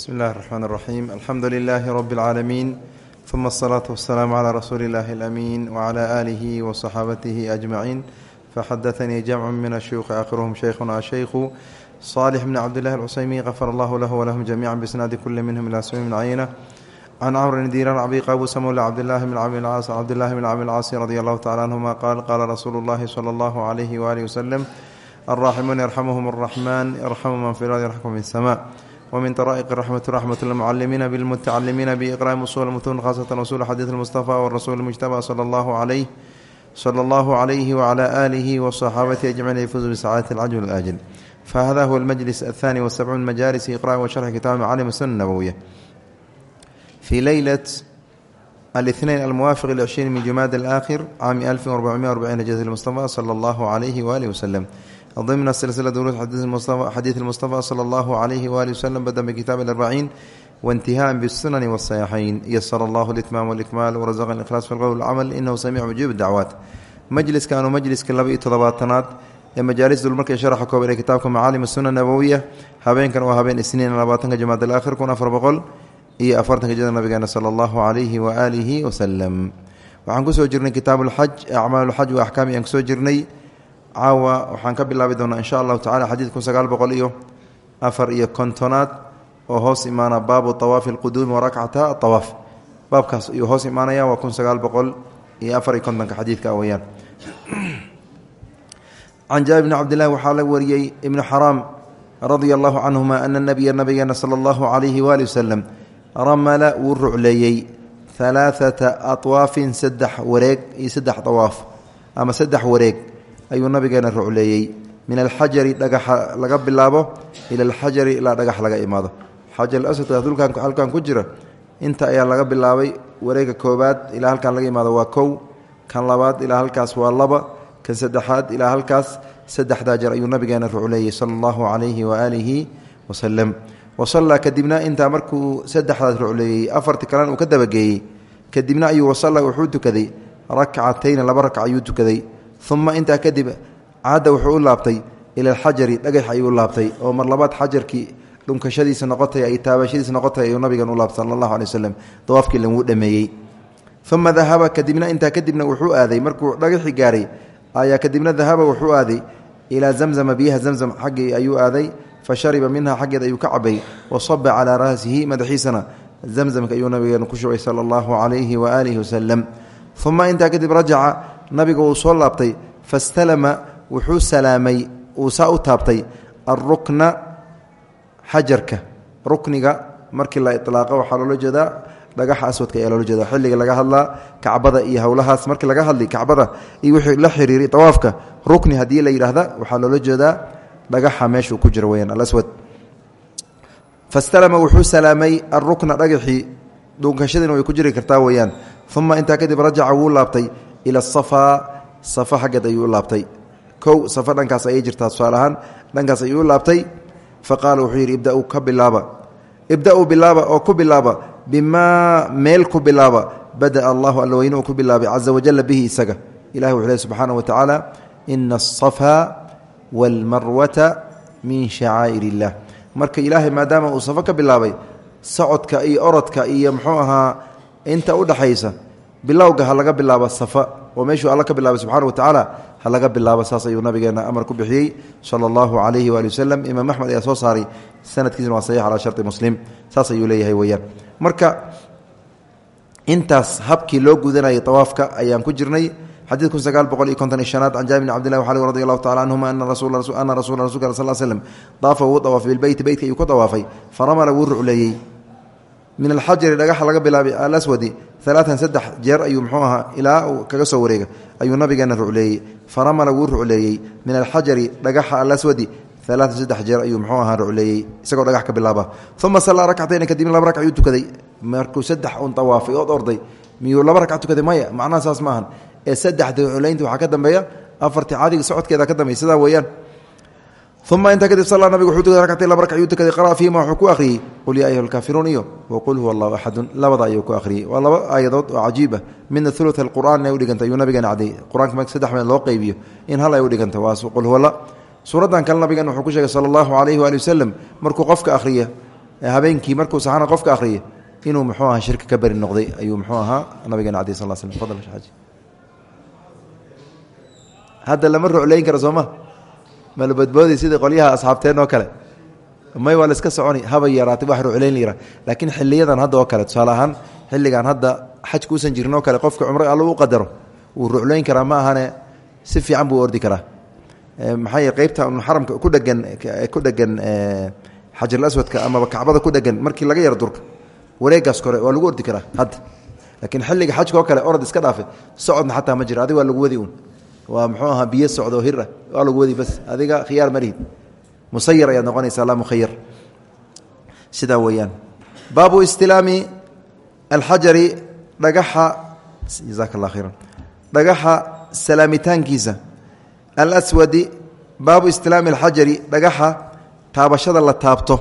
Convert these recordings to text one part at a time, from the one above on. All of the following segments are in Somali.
bsmi اllahi الرحmn الرaxيim alxamdu لilaahi rb اlcaalamiin ثuma الصlaaةu والsalaam عlى rasuuli اllahi اlأmiin wعlى آlihi وصaxaabatihi أجmaciin faxadaثanii jamcu min الshuyuuqi akhiruhum shaykhuna shaykhu صالح بن cبد الله الcسyمي غfر الله lh وlhm جميعا بsناadi kuli minhm ilى sm بن cayنة can cmr بn diran cbi qabusa mولى cbdالlahi بn cbdالlahi بn cbd الcاasi radي الlahu tacala anهuma qaal qaala rasuulu اllahi slى اllah عlyh وalih وsلم الراحمون يرحمهم الرحمن يرحم من في الأرض يرحمكم في السماء ومن طرائق الرحمة رحمة المعلمين بالمتعلمين بإقراء أصول المتون خاصة أصول حديث المصطفى والرسول المجتبى صلى الله عليه صلى الله عليه وعلى آله وصحابته أجمعين يفوز بسعادة العجل والآجل فهذا هو المجلس الثاني والسبعون من مجالس إقراء وشرح كتاب معالم السنة النبوية في ليلة الاثنين الموافق لعشرين من جماد الآخر عام 1440 هجرة المصطفى صلى الله عليه وآله وسلم ضمن سلسلة دروس حديث المصطفى صلى الله عليه وآله وسلم بدأ بكتاب الأربعين وانتهاء بالسنن والصيحين يسر الله الإتمام والإكمال ورزقنا الإخلاص في القول والعمل إنه سميع مجيب الدعوات مجلس كانوا مجلس كلابي تضباطنات ee majaalis dulmarkay sharaxa kooban ee kitaabka macaalim sunna nabowiya habeenkan waa habeen isniin labaatanka jamaad alaakhir kun afar boqol iyo afartanka jada nabigeena sala allahu calayhi waaalihi wasalam waxaan kusoo jirnay kitaab lxaj acmaalulxaj wa axkaam ayaan kusoo jirnay caawa waxaan ka bilaabi doonaa insha allahu tacala xadiid kun sagaal boqol iyo afar iyo kontonaad oo hoos imaana baabu awaafi alquduumi warakcata awaaf baabkaas ayuu hoos imaanaya waa kun sagaal boqol iyo afar iyo kontonka xadiidka weyaan can jaabir bni cabdillahi waxaa la wariyey ibnu xaraam radia allahu canhuma ana nabiya nabigeena sala allahu calayhi waali wasalam ramala wuu rucleeyey halaaata atwaafin saddex wareeg iyo saddex awaaf ama saddex wareeg ayuu nabigeena rucleeyey. Min alxajari dhagaxa laga bilaabo ila alxajari ilaa dhagax laga imaado. Xajar aswadka dulkan halkan ku jira. Inta ayaa laga bilaabay wareega koobaad ilaa halkan laga imaado waa kow kan labaad ilaa halkaas waa laba kan saddexaad ilaa halkaas saddexdaa jeer ayuu nabigeena rucleeyey sala allahu calayhi waaalihi wasalam wasallaa kadibna intaa markuu saddexdaas rucleeyey afarti kalena uu ka dabageeyey kadibna ayuu wasalla wuxuu tukaday rakcatayni laba rakc ayuu tukaday uma intaa kadib caadda wuxuu u laabtay ila alxajari dhagax ayuu laabtay oo mar labaad xajarkii dhunkashadiisa noqotay ay taabashadiisa noqotay ayuu nabigan u laabtay sala allahu alay waslem dawaafkii laguu dhameeyey. Uma dahaba kadibna intaa kadibna wuxuu aaday markuu dhagaxii gaaray ayaa kadibna dahaba wuxuu aaday ilaa zamzama biyaha zamzam xaggii ayuu aaday fa minha xaggeed ayuu ka cabay wasaba calaa ra'sihi madaxiisana. Zamzamka ayuu nabigeena ku shubay sala allahu calayhi waaalihi wasalam uma intaa kadib rajaca nabiga uu soo laabtay fastalama wuxuu salaamay uu saa u taabtay alrukna xajarka. Rukniga markii la ilaaqa waxaa loola jeedaa dhagaxa aswadka ayaa loola jeeda xilliga laga hadlaa kacbada iyo howlahaas markii laga hadlay kacbada iyo wixii la xiriiray awaafka rukni haddii la yidhaahda waxaa loola jeedaa dhagaxa meeshuu ku jira weyaan alaswad fastalama wuxuu salaamay alrukna dhagaxii dhunkashadiina way ku jiri kartaa weyaan uma intaa kadib rajaca wuu laabtay ila asafaa safa xaggeed ayuu u laabtay. Kow safa dhankaas ayay jirtaa tusaale dhankaas ayuu u laabtay. Fa qaala wuxuu yidhi ibda-uu ka bilaaba. Ibda-uu bilaaba oo ku bilaaba bimaa meel ku bilaaba bada'a allahu allaweyne uu ku bilaabay caza wajalla bihi isaga. Ilahi wuxuu leh subxaana wa tacaala ina asafaa waalmarwata min shacaa'ir illah marka ilaahay maadaama uu safo ka bilaabay socodka iyo orodka iyo muxuu ahaa inta u dhaxaysa bilowga ha laga bilaabo safa oo meeshuu alla ka bilaabay subxana wa tacaala ha laga bilaabo saas ayuu nabigeena amar ku bixiyey sala allahu calayhi waali wasalam imaam axmed ayaa soo saaray sanadkiisna waa saxiix calaa sharti muslim saas ayuu leeyahay weyaan marka intaas habkii loo gudanayay awaafka ayaan ku jirnay. Xadiid kun sagaal boqol iyo konton iyo shanaad can jaabir bn cbdillahi waxali radi allahu tacala canhuma ana rasula ana rasula rasulka sal slm daafa wuu dawaafay bilbeyti beytka ayuu ku dawaafay faramala wuu rucleeyey min alxajari dhagaxa laga bilaabay alaswadi alaaan saddex jeer ayuu mxuu ahaa ilaa uu kaga soo wareega ayuu nabigeena rucleeyey. Faramala wuu rucleeyey. Min alxajari dhagaxa alaswadi alaaan saddex jeer ayuu mxuu ahaa rucleeyey isagoo dhagax ka bilaaba. Uma sallaa rakcatayni kadibna laba ragc ayuu tukaday. Markuu saddex un dawaafay ood orday miyuu laba ragc tukaday? Maya macnaha saas maahan. Ee saddexda culeynta waxaa ka dambeeya afartii caadiga socodkeeda uma intaa kadib sala nabigu wuxuu tukaday rakcatayn laba ragc ayuu tukaday qara'a fiihima wuxuu ku akhriyey qul yaa ayuha alkaafiruun iyo waqul huwa allahu axadun labada ayuu ku akhriyey waa laba aayadood oo cajiib ah midna ulu alqur'aan inay udhiganta ayuu nabigeena cadey qur'aanka marka saddex meel loo qeybiyo in hal ay udhiganta waa qul huwa la suuraddan kale nabigan wuxuu ku sheegay sala allahu calayhi waali wasalam markuu qofka akhriya habeenkii markuu saxana qofka akhriyo inuu muxuu aha shirki ka beri noqday ayuu muxuu ahaa nabigeena cadi sal slm fadl hadda lama ruclayn karo sooma malabadboodi sidii qolyaha asxaabteen oo kale. May waa la iska soconi haba yaraatay wax ruclayn la laakiin xiliyadan hadda oo kale tusaale xilligan hadda xajka usan jirin kale qofka cumro alla u qadaro wuu ruclayn karaa ma ahane si fiican buu ordi karaa. Maxaa yeel qeybta xaramka ku dhegan ku dhegan xajarulaswadka amaba kacbada ku dhegan markii laga yaro durka wareegaas kore waa lagu ordi karaa hadda. Laakiin xilliga xajka oo kale orod iska dhaafe socodna xataa ma jiro adiga waa lagu wadi waa muxuu ahaa biyo socdo hir ah waa lagu wadi bas. Adiga khiyaar malihid musayar ayaad noqonaysaa laa mukhayar sidaa weeyaan. Baabu istilaami alxajari dhagaxa jazaaka allah dhagaxa salaamitaankiisa. Alswadi baabu istilaami alxajari dhagaxa taabashada la taabto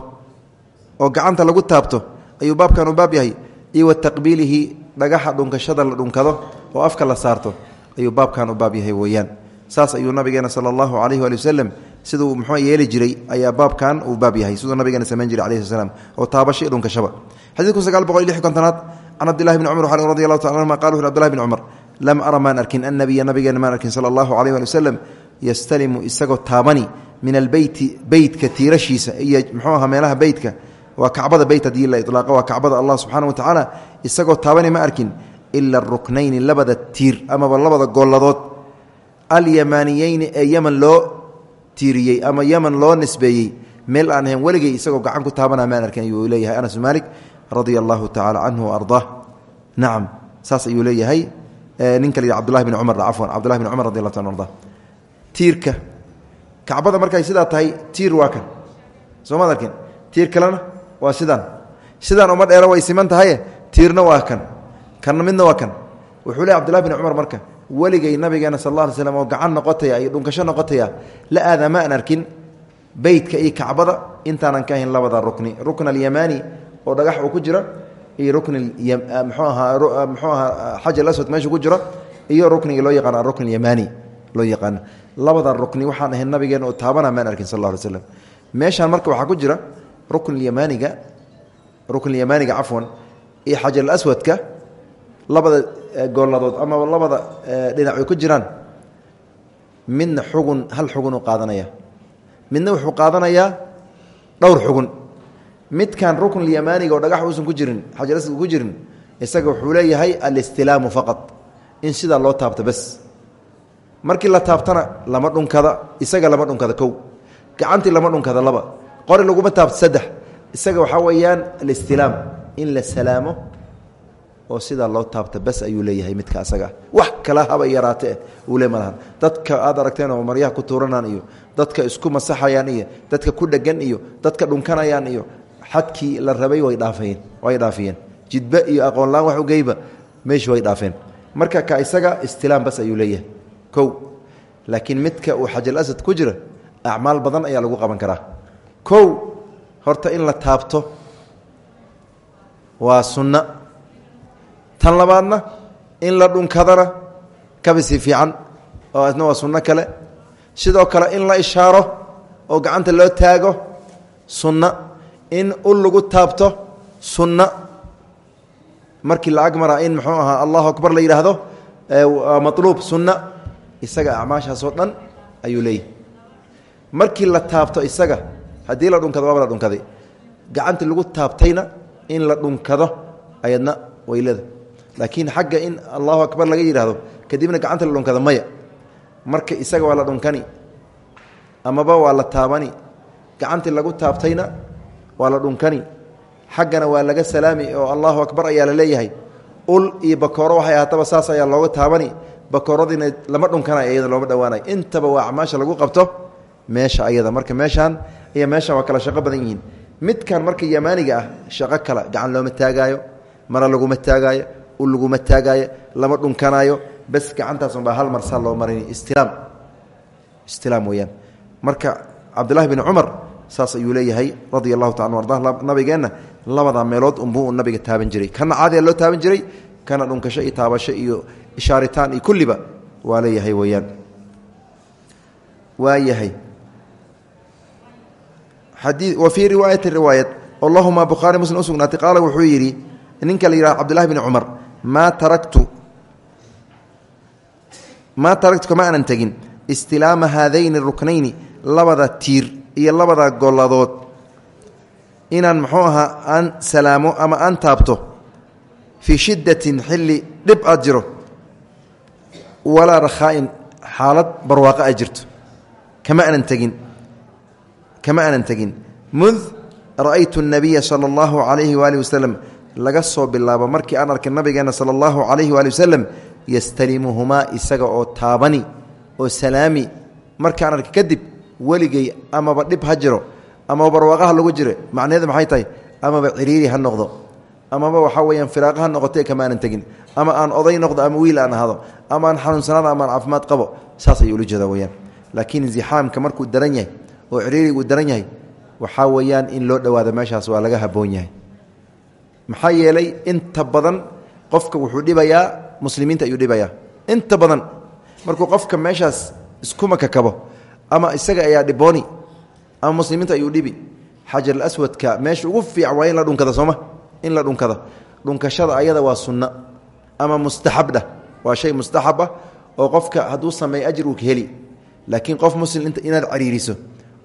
oo gacanta lagu taabto ayuu baabkan u baab yahay. Iyo wa taqbiilihi dhagaxa dhunkashada la dhunkado oo afka la saarto ayuu baabkan u baab yahay weeyaan saas ayuu nabigeena sala allahu waali waslem siduu muxuu yeeli jiray ayaa baabkan uu baab yahay siduu nabigeena samayn jiray alayhi slam oo taabasho iyo dhunkashaba xadiidku sagaal boqol iyo lix kontonaad can cabdillahi bni cumar taala anhuma qala wuxu abdillahi bni cumar lam ara maan arkin annabiya nabigeena maan arkin sala allahu waali waslem yastalimu isagoo taabani min albeyti beytka tiirashiisa. Iyo muxuu ahaa meelaha beytka waa kacbada beyt la ilaaqo waa kacbada allah subxaana wa tacaala isagoo taabani ma arkin ila aruknayni labada tiir amaba labada golladood alyamaniyeyni ee yeman loo tiiriyey ama yeman loo nisbeeyey meel aan ahayn weligay isagoo gacan ku taabana maan arkin ayuu leeyahay anas maalik radia allahu tacaala canhu ardaa nacam saas ayuu leeyahay ninka la yidhi cbdullahi bn cumar cafwan cabdullahi bn cumar radi ta arda tiirka kacbada markay sidaa tahay tiir waa kan soo maad arkin tiir kalena waa sidaan sidaan uma dheero way siman tahaye tiirna waa kan kanna midna waa kan. Wuxuu le abdullahi bn cumar marka weligay nabigeena sal alla alay oo gacan noqotaya iyo dhunkasho noqotaya la aadaa ma arkin beytka iyo kacbada intaanan ka ahayn labada rukni. Rukn alyamaani oo dhagax uu ku jira iyo rukn mxuu ahaa mxuu ahaa xajar aswad meeshu ku jiro iyo rukniga loo yaqaano arukn alyamaani loo yaqaano labada rukni waxaan ahayn nabigeena oo taabana maan arkin sal alla alay slam marka waxaa ku jira ruknyamaaniga ruknyamaaniga cafwan iyo xajarulaswadka labada gooladood amaba labada dhinac ay ku jiraan midna xugun hal xugunuu qaadanaya. Midna wuxuu qaadanayaa dhowr xugun. Midkan ruknulyamaaniga oo dhagax uusan ku jirin xajaraswadka ku jirin isaga wuxuu leeyahay alistilaamu faqad in sidaa loo taabto bes. Markii la taabtana lama dhunkada isaga lama dhunkada kow. Gacantii lama dhunkada laba. Qori laguma taabto saddex. Isaga waxaa weeyaan alistilaam in la salaamo oo sidaa loo taabta bas ayuu leeyahay midka asaga. Wax kala haba yaraatee uu le dadka aad aragteen oo maryaha ku tuuranaan iyo dadka isku masaxayaan iyo dadka ku dhegan iyo dadka dhunkanayaan iyo xadkii la rabay way dhaafeen way dhaafiyeen jidbe iyo aqoonlaan wax ugeyba meeshii way dhaafeen. Marka ka isaga istilaam bas ayuu leeyahay. Kow laakiin midka uu xajar asad ku jira acmaal badan ayaa lagu qaban karaa. Kow horta in la taabto waa sunno tan labaadna in la dhunkadana kabisi fiican oo isna waa sunno kale. Sidoo kale in la ishaaro oo gacanta loo taago sunno in ul lagu taabto sunno markii la agmara in muxuu ahaa allahu akbar la yidhaahdo maluub sunno isaga acmaashaasoo dhan ayuu leeyahy markii la taabto isaga haddii la dhunkado waaba la dhunkaday. Gacantii lagu taabtayna in la dhunkado ayadna waylada laakiin xagga in allahu akbar laga yidhaahdo kadibna gacanta la dhunkado maya. Marka isaga waa la dhunkani amaba waa la taabani. Gacantii lagu taabtayna waa la dhunkani xaggana waa laga salaami oo allahu akbar ayaa la leeyahay. Ul iyo bakooro waxay ahaataba saas ayaa looga taabani. Bakooradiina lama dhunkanayo iyada looma dhowaanayo intaba waa acmaasha lagu qabto meesha ayada. Marka meeshaan iyo meeshaan waa kala shaqo badan yihiin. Midkan marka yamaaniga ah shaqo kale gacan looma taagaayo mara laguma taagaayo laguma taagaayo lama dhunkanaayo bes gacantaasunbaa hal mar saa loo marin istilaam. Istilaam weyaan marka cabdullahi bin cumar saas ayuu leeyahay radia allahu taala arda nabigeenna labada meelood unbuu u nabiga taaban jiray. Kana caadiya loo taaban jiray kana dhunkasho iyo taabasho iyo ishaaritaan iyo kulliba waa leeyahay weyaan waa yahay. Wa fii riwaayati riwaayad allahuma bukhaari muslim u sugnaatay qaala wuxuu yidhi ninka la yidhaha cabdillahi bni cumar maa taraktu maa taraktu kama aanan tegin istilaama haadayni ruknayni labada tiir iyo labada goladood inaan muxuu ahaa aan salaamo ama aan taabto fii shiddatin xilli dhib aad jiro walaa rakhaa'in xaalad barwaaqo ay jirto kama aanan tegin kama aanan tegin mud ra'aytu الnabiya salى اllahu عalayhi waali waslem laga soo bilaabo markii aan arkay nabigeena sala allahu calayhi waali wasalam yastalimuhumaa isaga oo taabani oo salaami. Markii aan arkay kadib weligay amaba dhib ha jiro amaba barwaaqaha lagu jire macnaheedu maxay tahay? Amaba ciriiri ha noqdo. Amaba waxaa weyaan firaaqa ha noqotee kamaaanan tegin. Ama aan oday noqdo ama wiil aan ahaado ama aan xanuunsanaado ama aan caafimaad qabo. Saas ayuu ula jeeda weyaan laakiin zixaamka markuu daran yahay oo ciriiri daran yahay waxaa weeyaan in loo dhowaado meeshaas waa laga haboon yahay maxaa yeelay inta badan qofka wuxuu dhibayaa muslimiinta ayuu dhibayaa. Inta badan markuu qofka meeshaas iskuma kakabo ama isaga ayaa dhibooni ama muslimiinta ayuu dhibi xajarulaswadka meesha ugu fiican waa in la dhunkada sooma in la dhunkada. Dhunkashada ayada waa sunno ama mustaxabdha waa shay mustaxab ah oo qofka hadduu sameeyo ajir uu ka heli. Laakiin qof muslim inaad cariiriso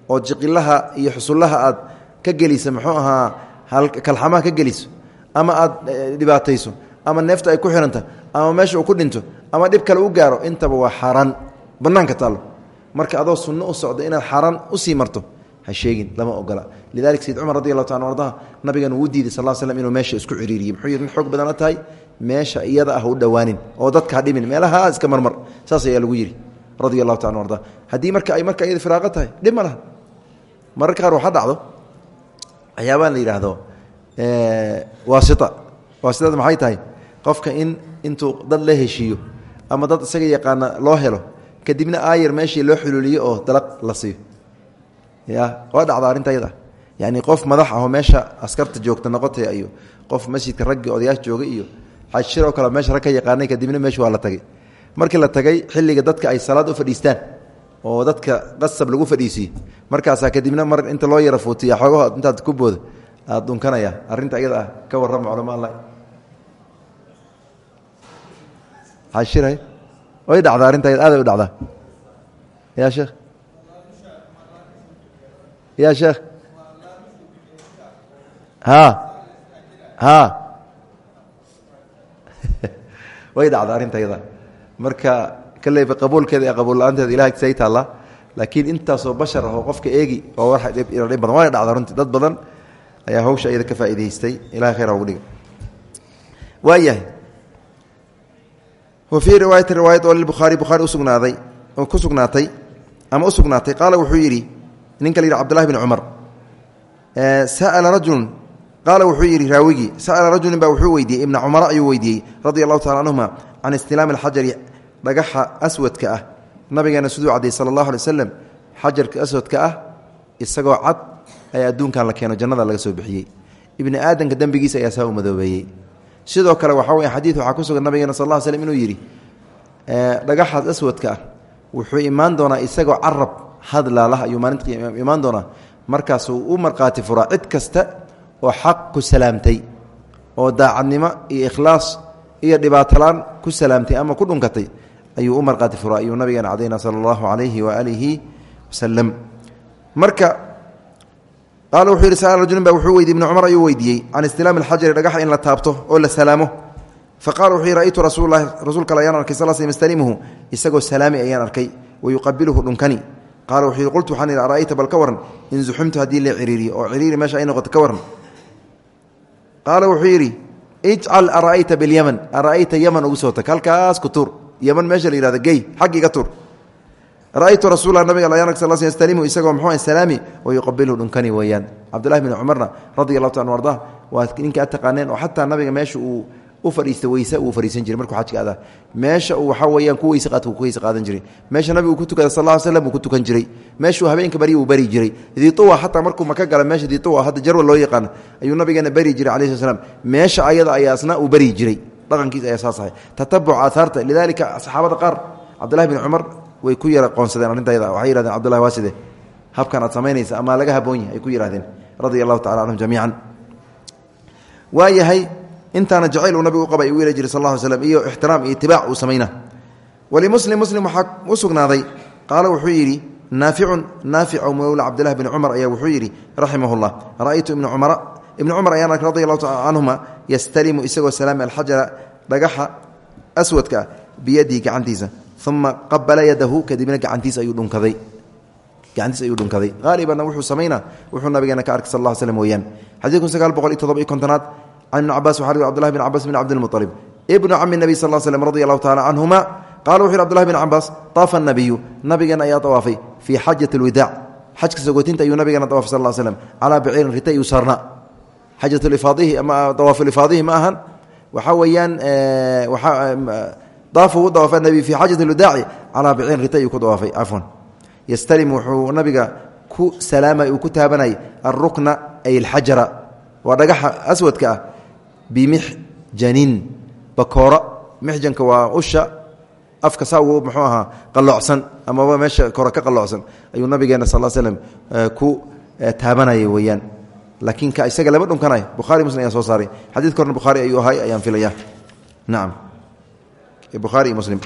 oo jiqilaha iyo xusullaha aad ka geliso muxuu ahaa kalxamaha ka geliso ama aad dhibaatayso ama neefta ay ku xiranta ama meesha uu ku dhinto ama dhib kale u gaaro intaba waa xaaraan bannaanka taallo. Marka adoo sunno u socda inaad xaaraan u sii marto ha sheegin lama ogola. Lidalik sayid cumar radi allahu taala ardaha nabigan wuu diiday sal slm inuu meesha isku ciriiriye muxuu yidhi nin xoog badana tahay meesha iyada ah u dhowaanin oo dadka ha dhimin meelaha iska marmar. Saas ayaa lagu yidhi radia allahu taala arda haddii marka ay marka iyada firaaqo tahay dhib ma laha. Mararka qaar waxaa dhacdo waxyaabaan la yidhaahdo waasita waasitada maxay tahay? Qofka in intuu dad la heshiiyo ama dad isaga yaqaana loo helo kadibna aayar meeshii loo xuluuliyo oo dalaq la siiyo. Ya waa dhacda arrinta yani qof madax ahoo meesha askarta joogta noqotay iyo qof masjidka raggii odayaasha joogay iyo xajshiroo kale meesha ka yaqaanay kadibna meesha waa la tagay. Markii la tagay xilliga dadka ay salaad u fadhiistaan oo dadka qasab lagu fadhiisiye markaasaa kadibna mar inta loo yara fuutiya xoogaho intaad ku booda aada dhunkanaya arrinta iyada ah ka warrama culama xashira way dhacdaa arrinta ayada aaday u dhacdaa. Ya sheekh? Ya sheekh? Ha ha way dhacda arrinta yada marka kaleyba qabuulkeeda iyo qabuul la'aanteeda ilaha say taallaa laakiin intaasoo bashar ah oo qofka eegi oo wa dhib badan waana dhacda runtii. Dad badan ayaa hawsha iyada ka faa'idaystay ilahay khayr ugu dhiga waayahay wa fii riwaayati riwaayad oo lilbukhaari bukhaari usugnaaday oo ku sugnaatay ama u sugnaatay wuxuu yidhi ninka la yidhi cbdullahi bn sa'ala rajulun qaala wuxuu yidhi raawigii sa'ala rajulin baa wuxuu weydiiyey ibna cumara ayuu weydiiyey radia allahu tacala canhuma can istilaami alxajari dhagaxa aswadka ah. Nabigeena siduu cadday sala allahu alay waslam xajarka aswadka ah isagoo cad ayaa adduunkan la keeno jannada laga soo bixiyey. Ibni aadamka dembigiisa ayaa saa u madoobeeyey. Sidoo kale waxaa weya xadiid waxaa ku sugan nabigeena sal lla slm inuu yidhi dhagaxaas aswadka ah wuxuu imaan doonaa isagoo carab hadlaalah ayuu maalinta imaan doonaa markaasuu u markhaati furaa cid kasta oo xaq ku salaamtay oo daacadnimo iyo ikhlaas iyo dhibaatolaan ku salaamtay ama ku dhunkatay ayuu u markhaati furaa ayuu nabigeena cadayna sala allahu calayhi waaalihi wasalam marka qaala wuxuu yidhi sal rajulin ba wuxuu weydiy ibnu cumar ayuu weydiiyey can istilaami alxajari dhagaxa in la taabto oo la salaamo fa qala wuxuu yidhi ra'ytu rasuulalahi rasuulka ale ayaan arkay sal sl yastalimuhu isagoo salaami ayaan arkay wayuqabiluhu dhunkani qaala wuxuu yidhi qultu waxaan idhi ara'ayta bal ka waran in zuxumtu haddii la ciriiriyo oo ciriiri meesha ay noqoto ka waran qaala wuxuu yidhi ijcal ara'ayta bilyaman ara'ayta yaman ugu soo tag halkaas ku ra'aytu rasuula nabiga yastalimu isagoo muxuu salaami wayuqabiluhu dhunkani weeyaan. Cabdullahi bn cumarna radi allahu taala arda waa ninka ad taqaaneen oo xataa nabiga meesha uu u fadhiista weyse uu fadhiisan jiray markuu xajka adaa meesha uu waxaa weyaan ku weyse qaadka ku weyse qaadan jiray. Meesha nabigu ku tukada sal ll slam uu ku tukan jiray. Meeshuu habeenka barya uu bari jiray. Diiuwa xataa markuu maka gala meesha diiuwa hadda jarwa loo yaqaan ayuu nabigeena bari jiray calayi sl slam meesha ayada ayaasna uu bari jiray. Dhaqankiisa ayaa saas ahay. Bin way ku yara qoonsadeen arrinta yada waxay yihahdeen cbdullahi waa side habkan aad samaynaysa ama laga haboon yahay ay ku yihahdeen radia allahu tacala canhum jamiican waayahay intaana jacayl uu u qabay yeeli jiray sal lla slm iyo ixtiraam iyo itibaac uu samayna. Walimuslim muslim waxaa u sugnaaday qaala wuxuu yidhi naaficun naafic o mawla cabdillahi bni cumar ayaa wuxuu yidhi raximah llah ra'aytu ibna cumara ibna cumar ayaan allahu taala canhuma yastalimu isagoo salaami alxajara dhagaxa aswadka ah biyadihi gacantiisa uma qabala yadahu kadibna gacantiis ayuu dhunkaday gacantiis ayuu dhunkaday haalibanna wuxuu samaynaa wuxuu nabigeena ka arkay sal lla slm weeyaan xadiid kun sagaal boqol iyo todoba iyo kontonaad can ibni cabas waxaa ri cbdullahi bn cabas bn cabdilmuطalib ibnu cami nebiy sal slm radi allahu tacala canhuma qala wuxu yhi abdullahi bn cabaas taafa nabiyu nabigeena ayaa dawaafay fii xajat alwidaac xajka sagootinta ayuu nabigeena dawaafay sal slm calaa baciirin rita iyuu saarnaa xajatulifaadihi ama dawaafulifaadihi ma ahan waxaa weeyaan daafa uu dawaafa nabi fii xaajat alwadaaci calaa baciirin rita ayuu ku dawaafay. Cafwan. Yastalim wuxuu nabiga ku salaamay ku taabanay alrukna ay alxajara. Waa dhagaxa aswadka ah. Bimixjanin. Bakoora mixjanka waa usha. Afka saa uu muxuu ahaa qalloocsan. Amaba meesha kore ka qalloocsan. Ayuu nabigeena sal slm ku taabanaya weeyaan. Laakiin ka isaga lama dhunkanay. Bukhari muslim ayaa soo saaray. Xadiidka horna bukhaari ayuu ahay ayaan filaya nacam bukhaari iyo muslim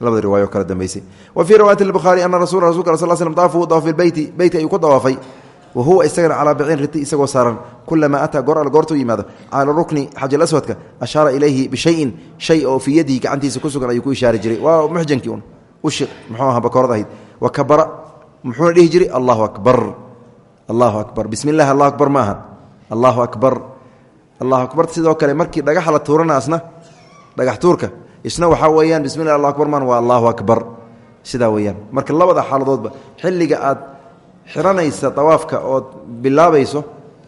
labada riwaayo kala dambeysay. Wa fii riwaayati lbukhaari ana rasula rasulka sal slm daafa uu dawaafay beyti beyti ayuu ku dawaafay. Wa huwa isagana calaa biciin riti isagoo saaran. Kulamaa ataa goor al goortuu yimaado cala rukni xajal aswadka ashaara ilayhi bishayin shay oo fii yadihi gacantiisa ku sugan ayuu ku ishaari jiray. Waa muxjankii un ushi muxuu aha bakoorad ahayd. Wa kabara muxuuna dhihi jiray allahu akbar allahu akbar bismi illah allahu akbar ma aha allahu akbar allahu akbar. Sidoo isna waxaa weeyaan bismi llah allahu akbar maan waa allahu akbar. Sidaa weeyaan. Marka labada xaaladoodba xilliga aad xiranaysa awaafka ood bilaabayso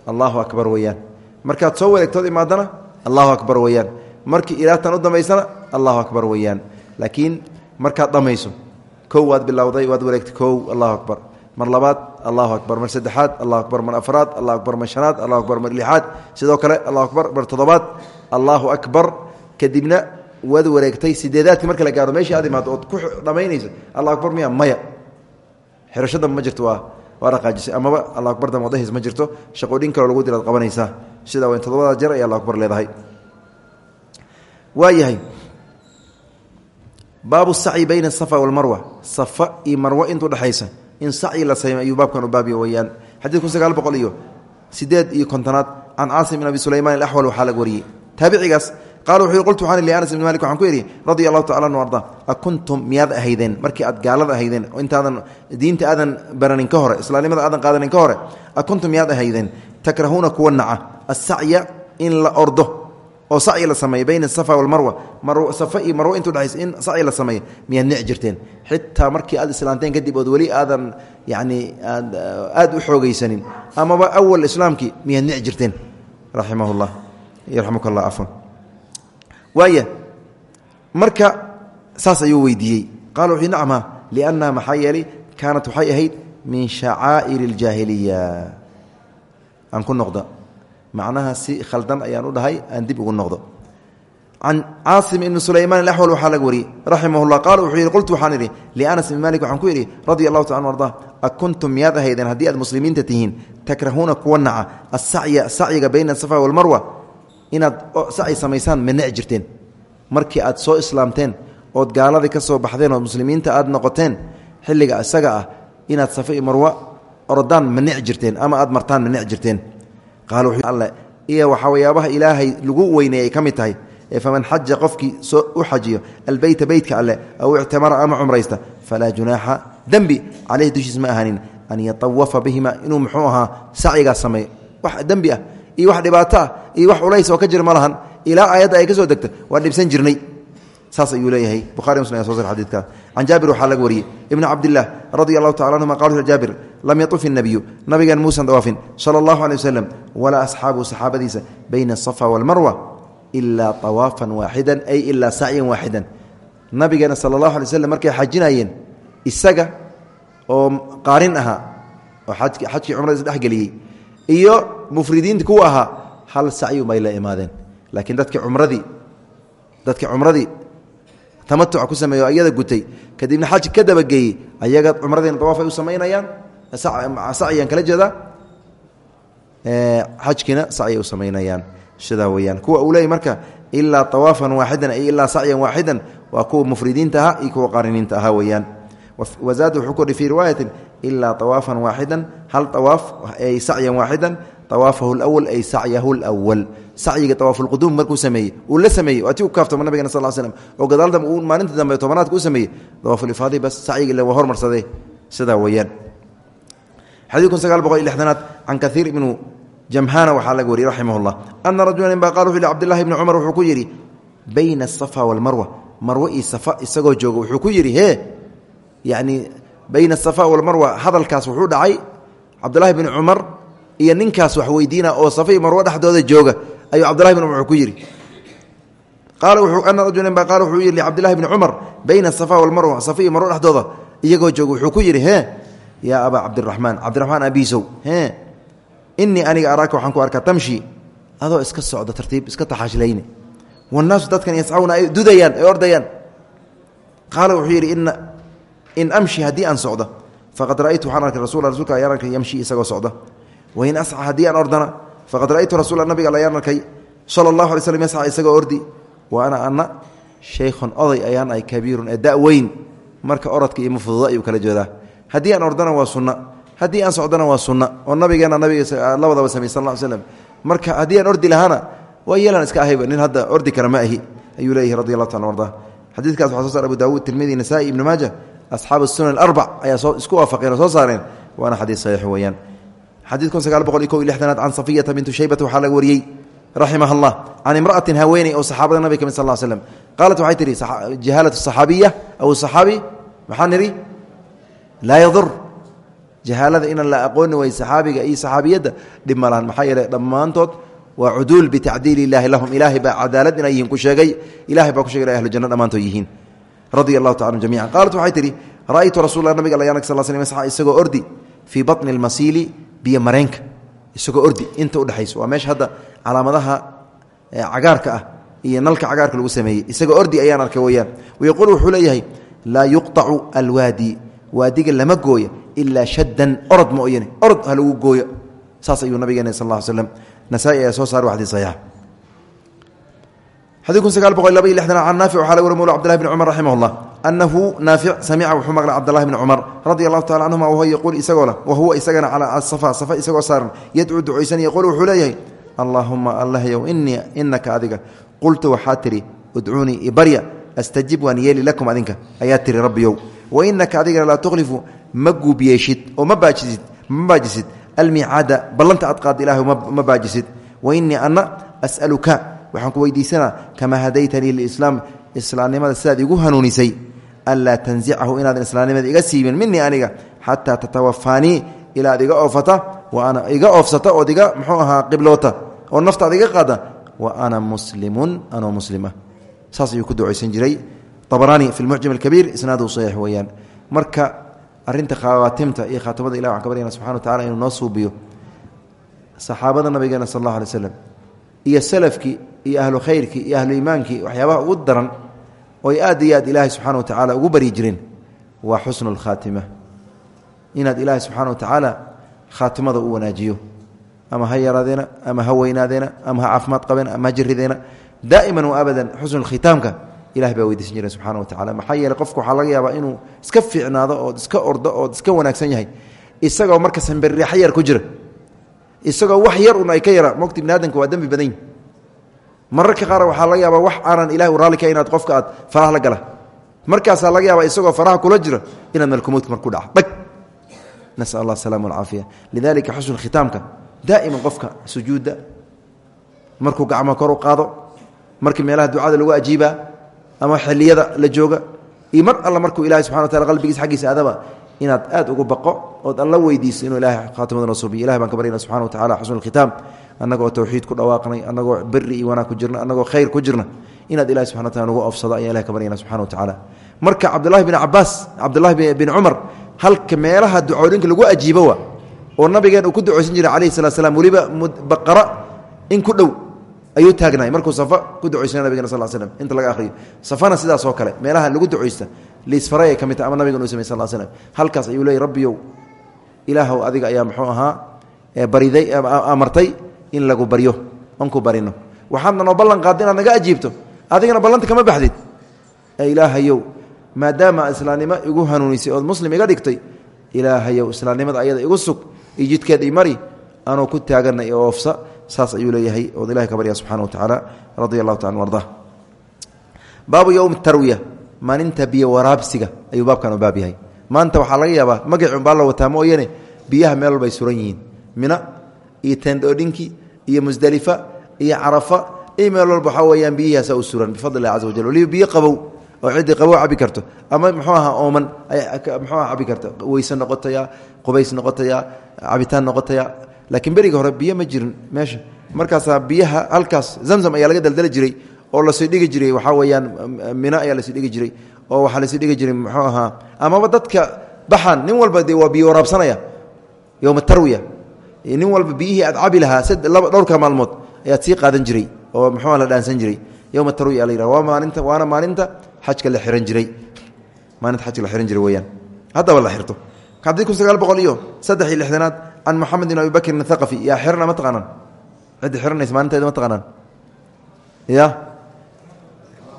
allahu akbar weyaan markaad soo wareegtood imaadana allahu akbar weyaan markii ilaatan u dambaysana allahu akbar weyaan laakiin markaad dhammayso kow waad bilowday waad wareegtay kow allahu akbar. Mar labaad allahu akbar. Mar saddexaad allahu akbar. Mar afraad allahu akbar. Mar shanaad allahu akbar. Mar lixaad sidoo kale allahu akbar. Mar toddobaad allahu akbar. Kadibna waad wareegtay sideedaadki marka la gaaro meeshii aad imaado ku dhamaynayso allahu akbar miya maya. Xirashada ma jirto waa waa dhaqaajisay amaba alla akbar damadahiis ma jirto shaqoodhin kaloo lagu diraad qabanaysaa sidaa weyn toddobada jeer ay alla akbar leedahay. Waa yahay baabu sacyi bayna asafa walmarwa safa iyo marwo intuu dhexaysa in sacyi la sameey ayuu baabkan u baabiya weyaan xadiid kun sagaal boqol iyo sideed iyo kontonaad can caasim bin abi sulaymaan alaxwal waxaa laga wariyey. Taabicigaas qala wuxuu qultu waxaan li anas ibn malik waxaan ku yidhi radia allahu tacala anu arda akuntum miyaad ahaydeen? Markii aad gaalada ahaydeen intaadan diinta aadan baranin ka hore islaamnimada aadan qaadanin ka hore akuntum miyaad ahaydeen? Takrahuuna kuwa naca asacya in la ordo oo sacyi la sameeyo bayna asafa walmarwa marw safa iyo marwo intuu dhexaysa in sacyi la sameeyo miyaad nici jirteen? Xitaa markii aad islaamteen kadib ood weli aadan yacni aad aada u xoogaysanin amaba awal islaamkii miyaad nici jirteen? Raximah llah yarxamuka waaya marka saas ayuu weydiiyey. Qala wuxuu nacma liannaha maxaa yeelay kaanat min shacaa'ir اljaahiliya aan ku noqdo. Macnaha si khaldan ayaan u dhahay aan dib ugu noqdo. Can caasim ibni sulaymaan alaxwal waxaa laga wariyey raximah llah qaala qultu waxaan idhi lianas ibni malik waxaan ku idhi radia taala anu arda akuntum miyaad ahaydeen haddii aad muslimiinta tihiin takrahuuna kuwa naca asacya sacyiga inaad sacyi samaysaan ma nici jirteen. Markii aad soo islaamteen ood gaaladii ka soo baxdeen ood muslimiinta aad noqoteen xilliga isaga ah inaad safa iyo marwa orodaan ma nici jirteen. Ama aad martaan ma nici jirteen. Qaale iyo waxaa wayaabaha ilaahay lagu weyneeyay ka mid tahay faman xaja qofkii soo u xajiyo albeyta beytka alleh aw ictamara ama cumraysta falaa junaaxa dembi caleyhi dushiis ma ahanin an yatawafa bihima inuu muxuu ahaa sacyigaas sameeyo wax dembi ah iyo wax dhibaato iyo wax culays oo ka jira ma lahan. Ilaa ay ka soo degto waa dhibsan jirnay. Saas ayuu leeyahay. Bukhari muslim so sar xadidkaas can jaabir waxaa laga wariyey. Ibni cabdilah radia allahu tacala anhuma qala jaabir lam yatuf inabiyu nabigan muusan dawaafin sala allahu aley waslem walaa asxaabuhu saxaabadiisa bayna asafa walmarwa ilaa tawaafan waaxidan ay ilaa sacyan waaxidan. Nabigeena sala allahu alay markay xajinayeen isaga oo qaarin ahaa oo xajkii cumrada isdhexgeliyey iyo mufridiinta kuwa ahaa hal sacyu bay la imaadeen. Laakiin dadkii cumradii dadkii cumradii tamatuca ku sameeyo ayada gutay. Kadibna xaj ka dabageeyey ayaga cumradiina dawaaf ay u samaynayaan sacyaan kala jeedaa xajkina sacyay u samaynayaan sidaa weyaan kuwa uu leeyay marka ilaa awaafan waaxidan ay ilaa sacyan waaxidan waa kuwa mufridiinta ahaa iyo kuwa qaariniinta ahaa weyaan wazaad wuxuu kordhi fii riwaayatin ilaa awaafan waaxidan hal awaaf ay sacyan waaxidan awaafahu lwal ay sacyahu lwal sacyiga awaafulquduum markuu sameeyey uu la sameeyey ati u kaaftoma nabigana sal slm oo gadaal dambe uu maalinta dambe tobanaadka u sameeyey. Awaafulifaadi bas sacyiga ile waa hormarsadee sidaa weyaan xadii kun sagaal boqol iyo lixdanaad can kaiir ibnu jamhana waxaa laga wariyey raximah llah ana rajula nin baa qal wuxu cabdillahi bni cumar wuxuu ku yidhi bayna asafa walmarwa marwe iyo safa isagoo jooga wuxuu ku yidhi hee. Yacni bayna asafa walmarwa hadalkaas wuxuu dhacay. Cabdullahi bni cumar iyo ninkaas wax weydiina oo safa iyo marwo dhexdooda jooga ayuu cabdullahi bni cumar ku yidhi. Ana rajula nin baa qaal wuxuu yidhi licabdillahi bni cumar bayna asafa walmarwa safa iyo marwo dhexdooda iyagoo jooga. Wuxuu ku yidhi hee yaa abaa cabdiraxmaan cabdiraxmaan abiisow hee inii aniga araaka waxaan ku arkaa tamshi adoo iska socda tartiib iska taxaashlayne. Wannaasu dadkan yascawna ay dudayaan ay ordayaan. Qaala wuxuu yidhi ina in amshi haddii aan socdo faqad ra'aytu waxaan arkay rasul yamshi isagoo socda wain asca haddii aan ordana faqad ra'aytu rasuula nabiga ayaan arkay sala allahu alay slm yasca isagoo ordi wa ana ana shaykhun oday ayaan ay kabiirun marka orodka iyo mafududa ayuu kala jeedaa. Haddii aan ordana waa sunna haddii aan socdana waa sunna. Oo nabigeena nabiga labadaba samey sal slm marka haddii aan ordi lahaana waa yeelaan iska ahayba nin hadda ordi kara ma ahi ayuu leeyahi radi taala arda xadiidkaas waxaa so saar abu daawuud tirmidi nasaai ibnu maaja asxaabu sunan alarbac ayaa soo isku waafaqeen oo soo saareen waana xadiid saxiix weeyaan xadiid kun sagaal boqol iyo kow iyo lixdanaad can safiyata bintu shaybata waxaa laga wariyey raximah allah can imra'atin haweeney oo saxaabada nabiga ka mid sal slm qaalat waxay tihi jahaalat saxaabiya aw saxaabi maxaa nidhi laa yadur jahaalada inaan la aqooni way saxaabiga iyo saxaabiyadda dhib ma lahan maxaa yeele dhammaantood waa cuduul bitacdiili illaahi lahum ilaahay baa cadaalad inay yihiin ku sheegay ilahay baa ku shegay ahlu janno dhammaantood yihiin. Radia allahu taala anhum jamican qaalat waxay tidhi ra'aytu rasulla nabiga alayaan sal sl isagoo ordi fii batni almasiili biyo mareenka isagoo ordi inta udhexayso waa meesha hadda calaamadaha cagaarka ah iyo nalka cagaarka lagu sameeyey. Isagoo ordi ayaan arkay weyaan wayaquul wuxuu leeyahay laa yuqطacu alwaadi. Waadiga lama gooyo ilaa shaddan orod mooyane orod ha lagu gooyo. Saas ayuu nabigeena sal ll slm nasaa-i ayaa soo saar waxdii saxiixa xadii kun sagaal boqol laba iyo lixdan can naafic waxaa laga wari mawla cbdillahi bni cumar raximah anahu naafic samica wuxuu maqlay cabdillahi bni cumar radia allahu tacala canhuma wahuwa yaquul isagoo leh wahuwa isagana calaa safa safa isagoo saaran yadcuu ducaysan yaquul wuxuu leeyahay allaahuma allahyow inii inaka adiga qultu waxaa tidhi udcuunii ibarya astajib waan yeeli lakum adinka ayaa tiri rabbiyow wainaka adigana laa tukhlifu ma guubyeeshid oo ma baajisid ma baajisid almicaada ballanta aad qaad ilaah ma baajisid wainii ana as'aluka waxaan ku weydiisanaa kamaa hadaytanii anlaa tanzicahu inaadan islaamnimada iga siibin minii aniga xataa tatawafaanii ilaa ad iga oofata wa ana iga oofsata ood iga muxuu ahaa qibloota oo naftaad iga qaada wa ana muslimun anoo muslima saas ayuu ku ducaysan jiray abaraani fi lmucjam alkabiir isnaadu saxiix weeyaan marka arinta khawaatimta iyo khaatimada ilah waxan ka baryana subxana wa tacala inuu noo suubiyo saxaabada nabigeena sal allahu alay slam iyo salafkii iyo ahlu khayrkii iyo ahlu ugu daran oy aad iyo aad ilaahay subxana wa tacaala ugu baryi jireen waa xusnu lkhaatima inaad ilaahay subxana wa tacaala khaatimada u wanaajiyo. Ama ha yaraadeena ama ha ama ha caafimaad qabeena ama ha jirideena daa'iman wa abadan xusnu khitaamka ilah baa weydiisan jira subxana wa tacala maxaa yeeley qofku waxaa laga yaabaa inuu iska fiicnaado ood iska ordo ood iska wanaagsan yahay. Isagoo marka samberixa yar ku jira. Isagoo wax yar un ay ka yara mogti bni aadamka waa dembi badan yihi mararka qaar waxaa laga yaabaa wax aanan ilahi u raalli ka inaad qofka aad faraha la gala. Markaasaa laga yaabaa isagoo faraha kula jira inaad malkumowdka mar ku dhaca dhag! Nasal allah asalama alcaafiya lidalika xusnu khitaamka. Daa'iman qofka sujuudda. Markuu gacmo kor u qaado. Markii meelaha ducada lagu ajiibaa ama xiliyada la jooga. Iyo mar markuu ilahay subxana wa taala qalbigiisa xaggiisa adaba inaad aad ugu baqo ood alla weydiiso inuu ilahay khaatimada noo suubiyo ilahay baan ka baryana subxana wa tacala xusnu lkhitaam annagoo tawxiid ku dhawaaqnay annagoo beri iyo wanaag ku jirna annagoo khayr ku jirna inaad ilahi subxana wa tacala nagu ofsado ayaa ilahay ka baryana subxana wa tacaala marka cabdullahi bin cabaas cabdullahi bin cumar halka meelaha ducooyinka lagu ajiibo wa oo nabigeen uu ku ducaysan jiray calayhi salatu slam weliba baqara in ku dhow ayuu taagnaay markuu safa ku ducaysana nabigena sal slm inta laga ahriyo safana sidaas oo kale meelaha lagu ducaysta liisfaray ay ka mid tahay ama nabigan uu samey sal slm halkaas ayuu leeyay rabbiyow ilaahw adiga ayaa muxuu ahaa bariday amartay in lagu baryo anku barino. Waxaadna noo ballan qaadda inaad naga ajiibto. Adigana ballanta kama baxdid. Ilaahayow maadaama islaamnimo igu hanuunisay ood muslim iga dhigtay ilaahayow islaamnimada ayada igu sug iyo i mari anuu ku taagana iyo oofsa saas ayuu leeyahay ood ilahay ka barya wa tacaala radia taala arda baabu yowm tarwiya maalinta biyo waraabsiga ayuu baabkan u baab yahay. Maanta waxaa laga yaabaa magacun baa la wataa mooyane biyaha meel walbay suran yihiin. Mina iyo tendodhinki iyo musdelifa iyo carafa iyo meel walba waxaa weyaan biyihiaasa u suran bifadli illahi caza wajal waliba biyo qabow oo ciddii qabow cabi karto. Ama muxuu aha ooman ay muxuu aha cabi karto. Weyse noqotaya qubays noqotaya cabitaan noqotaya laakiin beriga hore biyo ma jirin meesha. Markaasaa biyaha halkaas zamzam ayaa laga daldali jiray oo la sii dhigi jiray. Waxaa weyaan mina ayaa la sii dhigi jiray oo waxaa la sii dhigi jiray muxuu ahaa. Amaba dadka baxan nin walba de waa biyo waraabsanaya. Yowma tarwiya nin walba biyihii aad cabi lahaa dhowrka maalmood ayaad sii qaadan jiray oo muxuua la dhaansan jiray. Yowma tarwiya la yihah waa maalinta waana maalinta xajka la xihan jiray. Maalinta xajka la xihan jiray weyaan haddaba la xirto. Xadii kun sagaal boqol iyo saddex iyo lixdanaad can moxamed bin abi bakrin athaqafi yaa xirana ma taqaanaan. Cidda xiranaysa maalinteeda ma taqaanaan. Ya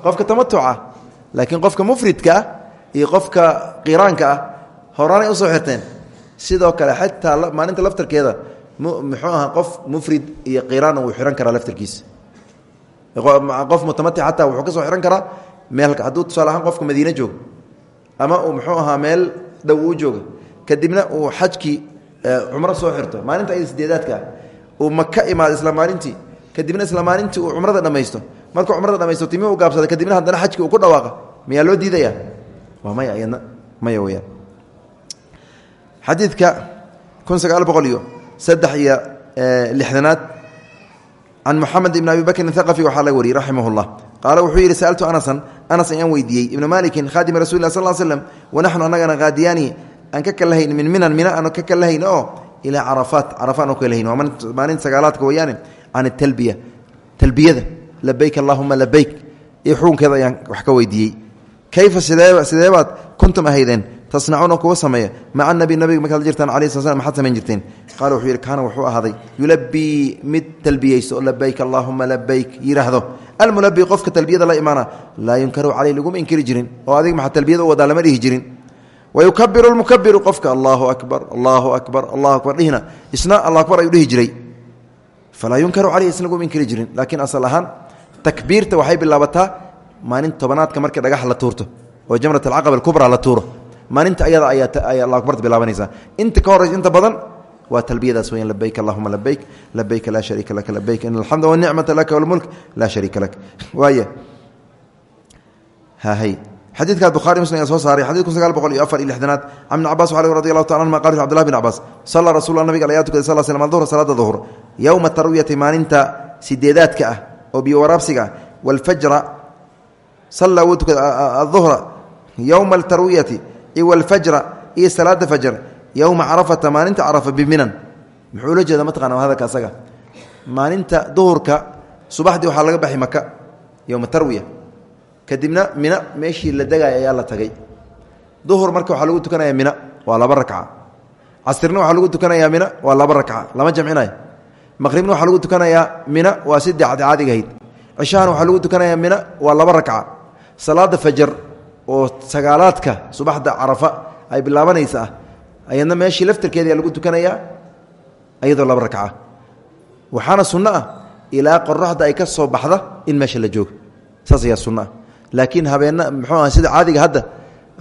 qofka tamatuca laakiin qofka mufridka ah iyo qofka qiraanka ah horaanay u soo xirteen. Sidoo kale xataa maalinta laftarkeeda muxuu ahaa qof mufrid iyo qiraan wuu xihan karaa laftarkiisa qof mutamati xataa wuxuu ka soo xihan karaa meel hadduu tusaale ahaan qofka madiine joogo ama uu muxuu ahaa meel dhow uu jooga kadibna uu xajkii cumro soo xirto maalinta ayada sideedaadka ah uu maka imaado isla maalintii kadibna isla uu cumrada dhamaysto. Markuu cumrada dhamaysto timi u gaabsada kadibna haddana xajkii uu ku dhawaaqa miyaa loo diidaya waa maya iyadna maya weyaan xadiidka kun sagaal boqol iyo saddex iyo lixdanaad. Can moxamed ibn abi bakrin thaqafi waxaa laga wariyey raximah llah qaala wuxuu yidhi sa'altu anasan anas ayaan weydiiyey. Ibnu malikin khaadimi rasuli lah sal l slem wanaxnu annagana qaadiyaani aan ka kalahayn min minan mina aan ka kalahayn oo ilaa carafaat carafa aan u kalahayn waa maalinta sagaalaadka weeyaane can talbiya talbiyada labayk allahuma labayk iyo xukunkeeda ayaan wax ka weydiiyey. Kayfa sidee sideebaad kuntum ahaydeen tasnacuuna kuwa sameeya. Maca nabi nabiga markaad jirtaan alayh sl maxaad samayn jirteen? Qaala wuxuu yidhi kaana wuxuu ahaaday yulabii mid talbiyeyso oo labayk allahuma labayk yidhaahdo. Almulabi qofka talbiyada la imaana laa yunkaru caleyh laguma inkiri jirin. Oo adiga maxaa talbiyada u wadaa lama dhihi jirin. Wayukabiru lmukabiru qofka allahu akbar allahu akbar allahu akbar dhihina. Isna allah akbar ayuu dhihi jiray. Falaa yunkaru caleyh isna laguma inkiri jirin. Laakiin asal ahaan takbiirta waxay bilaabataa maalin tobanaadka marka dhagax la tuurto oo jamrat alcaqaba alkubra la maalinta ayada ayaa alla akbarta bilaabanaysaa inta ka horaysa inta badan waa talbiyadaas weyaan labayk allahuma labayk labayka laa shariika laka labayk in alxamda wanicmata laka walmulk laa shariika lak. Waaya hahay xadiidkaa bukhari muslim soo saaray xadid kun sagaal boqol iyo afar iyo lixdanaad. Can ibn cabas waxaa radi taala anhuma qal cbdullah bin cabbaas salla rasulula nabiga ayaa tukaday sal slm alduhra salaada tarwiyati maalinta sideedaadka ah oo biyo waraabsiga ah walfajra salla wuu tukaday aduhra iwalfajra iyo salaada fajr yowma carafata maalinta carafa biminan. Muxuu ula jeeda mataqana hadalka duhurka subaxdii waxaa laga baxay maka yowma tarwiya. Kadibna mina meeshii la degaya ayaa la tagay. Duhur marka waxaa lagu tukanaya mina waa laba rakca. Casrina waxaa lagu tukanayaa mina waa laba rakca. Lama jamcinayo. Maqribna waxaa lagu tukanayaa mina waa si dacad caadigahayd cishahana waxaa lagu tukanayaa mina waa laba rakca. Salaada fajar oo sagaalaadka subaxda carafa ay bilaabanaysa ah ayadna meeshii laftarkeeda lagu tukanayaa ayadoo laba rakca. Waxaana sunno ah ilaa qoraxda ay ka soo baxda in meesha la joogo. Saas ayaa sunno ah. Laakiin habeenna muxuu sida caadiga hadda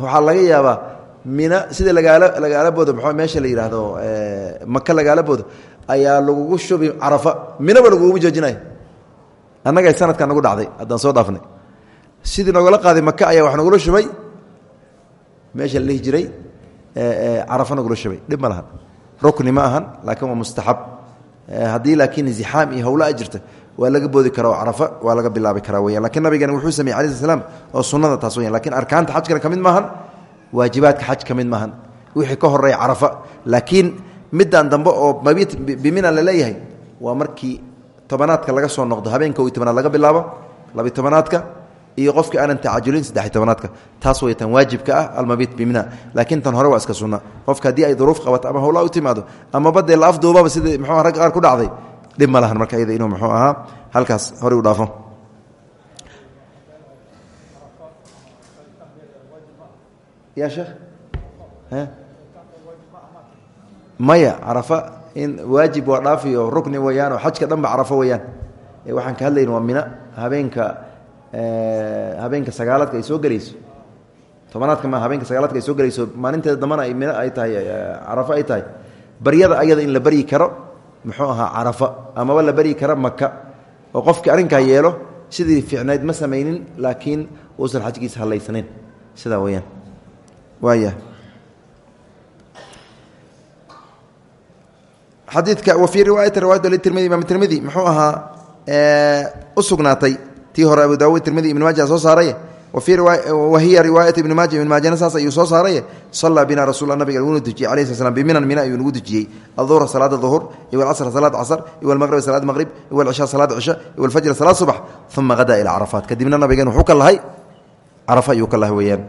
waxaa laga yaabaa mina sida lagaala lagaala boodo mxuu meesha la yidhaahdo maka lagaala boodo ayaa lagugu shubi carafa. Minaba lagugu joojinaya annaga sanadka nagu dhacday haddaan soo dhaafnay sidii nogala qaaday maka ayaa wax nagula shubay. Meesha la dhihi jiray carafa nagula shubay. Dhib ma rukni ma ahan laakiin waa mustaxab haddii laakiin zixaam iyo howla a jirta waa laga boodi karaa oo waa laga bilaabi karaa weyan lakiin nabigani wuxuu sameyey alai sl oo sunnada taas weyan lakiin arkaanta xajkana ka mid maahan waajibaadka xaj ka mid maahan wixii ka horreeya carafa. Laakiin middan dambe oo bimina la leeyahay markii tobanaadka laga soo noqdo habeenka i tobanaad laga bilaabo labi tobanaadka iyo qofkii aanan tacajulin saddex tobanaadka taas way tan waajibka ah almabiit bimina. Laakiin tan hore waa iska sunna. Qofka haddii ay duruuf qabato ama howlaa u timaado ama badee la afduubaba sidii muxuu ragga qaar ku dhacday dhib ma lahan marka iyada inuu muxuu ahaa halkaas horey u dhaafo. Ya sheekh? Maya carafa in waajib waa dhaafiyo rukni weyaan oo xajka dhan ba carafo weyaan waxaan ka hadlayn waa mina. Habeenka habeenka sagaalaadka ay soo gelayso. Tobanaadka ma habeenka sagaalaadka ay soo gelayso maalinteeda dambana ay mina ay tahay carafo ay tahay. Baryada ayada in la baryi karo muxuu ahaa carafa amaba la baryi karo maka oo qofkii arrinkaa yeelo sidii fiicnayd ma samaynin laakiin uusan xajkiisa hallaysanayn sidaa weyaan waaya xadiidka wa fii riwaayati riwaayat litirmidi imaam tirmidi muxuu ahaa u tii hore abu daawud tirmidi ibn maaja soo saaray. Wahiya riwaayat ibni maaja ibn maajana saas ayuu soo saaray. Sallaa bina rasul nabiga laguna dujiyey alayh sl biminan mina ayuu nagu dujiyey. Aduhra salaada duhur iw alcasra salaad casr iw almaqrib salaad maqrib iw alcishaa salaad cisha iw alfajr salaad subax uma hadaa ila carafaat kadibna nabigan wuxuu ka lahay carafa ayuu ka lahay weeyaan.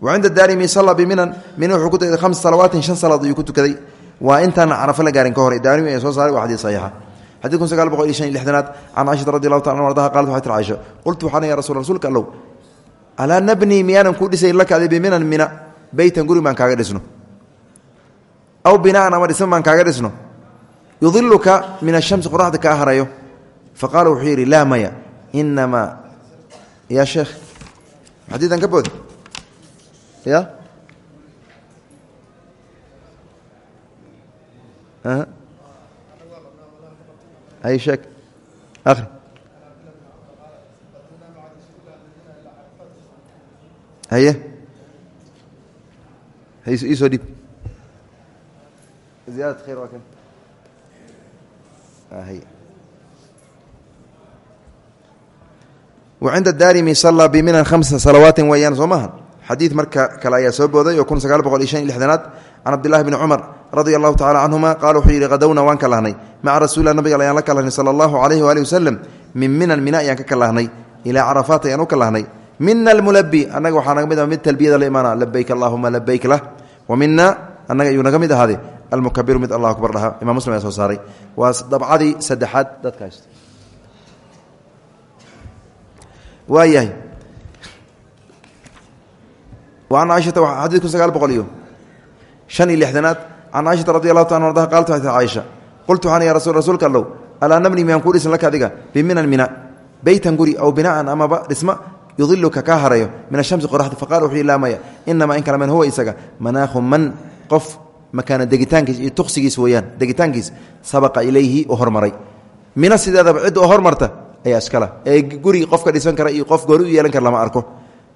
Wacinda daarimi sallaa biminan mina wuxuu ku tukaday khams salawaatin shan salaad ayuu ku tukaday. Waa intaana carafo la gaarin ka hor daarimi ee soo saaray waa xadiis saxiixa xadid kun sagaal boqol iyo shan iyo lixdanaad can caaishata radi allahu taala ardaha qalat waxay tir caaisha qultu waxaan ya rasul rasuulka allow alaa nabnii miyaanan kuu dhisayn laka adi biminan mina beytan guri maan kaaga dhisno? Aw binaan ama dhisma maan kaaga dhisno? Yudiluka min ashamsi qoraxda kaa harayo? Fa qaala wuxuu yidhi laa maya inamaa ya sheekh xadiidan ka bood ya sheek akhri haye iisoo dhib ziyadat khayr waa kan wacinda daarimi sallaa biminan khamsa salawaatin weeyaan soo maaha xadiid marka kale ayaa soo booday oo kun sagaal boqol iyo shan iyo lixdanaad can cabdillahi bni cumar radia allahu tacala canhuma qaala wuxuu yidhi hadowna waan ka lahnay. Maca rasuulilah nabiga ayaan la kalahnay sala allahu calayhi waali wasalam min minan mina ayaan ka kalahnay ilaa carafaat ayaan u kalahnay mina almulabi annaga waxaa naga mid ah mid talbiyada la imaana labayk allahuma labayk lah. Wa mina annaga ayuu naga mid ahaade almukabiru mid allah akbar dhaha. Imam muslim ayaa soo saaray. Waa dabcadii saddexaad dadka haysta. Waayahay an caiشhata xadid kun sagaal boqol iyo شhan iyo lixdanaad can caiشhata radi allahu ta arda qalat waxay qultu waxaan ya rasul rasuulka allow alaa nabni miyaan kuu dhisan laka adiga biminan mina beytan guri aw binaan amaba dhisma yudiluka kaa harayo min ashamsi qoraxda faqala wuxuu yii laa maya inamaa in kale man huwa isaga manaakhu man qof makaana degitaankiis iyo tuqsigiis weeyaan sabaqa ilayhi u hormaray mina sideedaba cidda u hormarta ayaa iskala ee guri qofka dhisan kara iyo qof goori u kara lama arko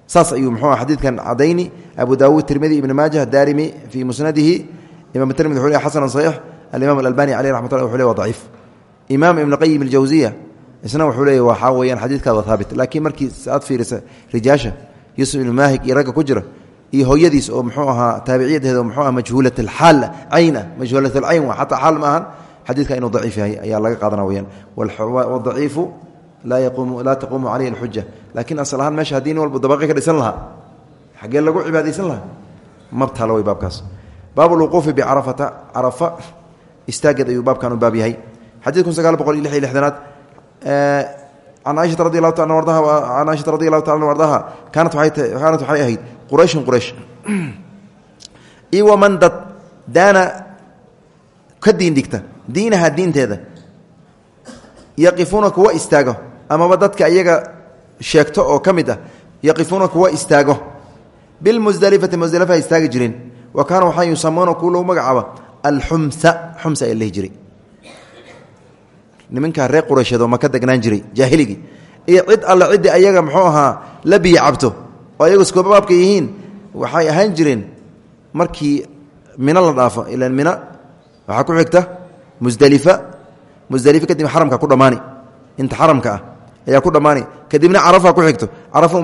saas ayuu mxuu xadiidkan cadayni abu daawuud tirmidi ibn maajah daarimi fii musnadihi imam tirmidi wuxuu le xasanan saxiix. Alimam alalbani caleyh raxmat llah wuxu le wa daciif. Imaam ibn qayim aljawsiya isna wuxuu leeya waxaa weeyaan xadiidkaad waa haabit laakiin markii aad fiirisa rijaasha yuusuf ibnu maahig iyo ragga ku jira iyo hooyadiis oo muxuu ahaa taabiciyadeeda muxuu aha majhuulat alxaal cayn ah majhuulat alcayn wa xataa xaal ma ahan. Xadiidka inuu daciif yahay ayaa laga qaadana weyaan wadaciifu laa taquumu caleyhi alxuja laakiin asal ahaan meesha haddii nin walba dabaqi ka dhisan lahaa xaggee lagu cibaadaysan lahaa mabtaala wey baabkaas baab lwuquufi bicarafata carafa istaageed ayuu baabkan u baab yahay. Xadiid kun sagaal boqol iyo lix iyo lixdanaad can caaishata radi allahu taala ardaha can caaishata radi allahu taala ardaha kaanat kaanat waxay ahayd qurayshun quraysh. Io waman dad daana ka diindhigta diinaha diinteeda yaqifuuna kuwa istaago amaba dadka iyaga sheegto oo ka mid ah yaqifuuna kuwa istaago. Bilmusdelifati musdelifa ay istaagi jireen wa kaana waxaa yusamuuna kuwa lagu magacaaba alxumsa xumsa ayaa lehi jiray nimankaa reer quraysheed oo maka degnaan jiray jaahiligii iyo cid alle ciddii ayaga muxuu ahaa la biyo cabto oo ayagu iskobabaabka yihiin waxay ahaan jireen markii mino la dhaafo ilan mina waxaa ku xigta musdelifa musdelifa kadib xaramka ku dhammaani inta xaramka ah ayaa ku dhammaani kadibna carafa ku xigto carafa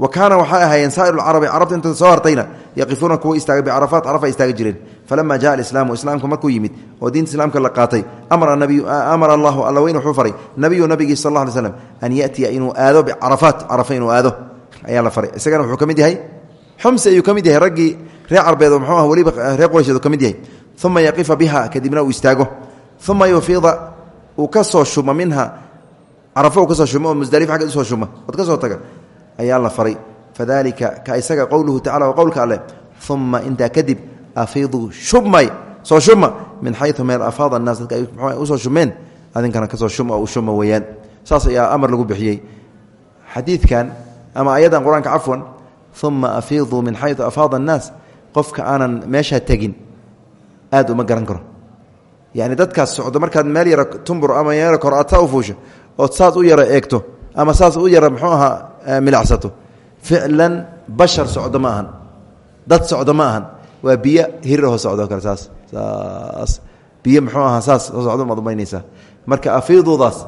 wa kaana waxay ahaayeen saa'ir lcarabi carabta inta soo hartayna yaqifuuna kuwa istaaga bicarafaat carafa istaaga jireen. Falama jaa alislaamu islaamku markuu yimid oo diinta islaamka la qaatay. Amara allahu alla weyn wuxuu faray nabiyu nabigii sal alla alay slam an yatiya inuu aado bicarafaat carafa inuu aado. Ayaa la faray. Isagana wuxuu ka mid yahay? Xumsi ayuu ka mid yahay raggii reer carbeed oo mxuu ah weliba reer quraysheed uu ka mid yahay. Uma yaqifa biha kadibna uu istaago. Uma yufiida uu ayaa la faray. Fadalika ka isaga qowluhu tacala waa qowlka alleh uma intaa kadib afiiduu shubmay soo shuma min xayu meel afaada annaas dadka ay u soo shumeen adinkana ka soo shuma u shuma weeyaan. Saas ayaa amar lagu bixiyey. Xadiidkan ama ayadan qur'aanka cafwan uma afiiduu min xayu afaada annaas qofka aanan meeshaa tegin aad uma garan karo. Yani dadkaas socdo markaad meel yara tumbur ama meel kor aad u fuusho ood saas u yara eegto ama saas u yara muxuu ahaa milacsato. Ficlan bashar socdo ma ahan. Dad socdo ma ahan. Waa biyo hirahoo socdo saas saas. Biyo muxuu ahaa saas oo socdo maad umaynaysaa marka afiidudaas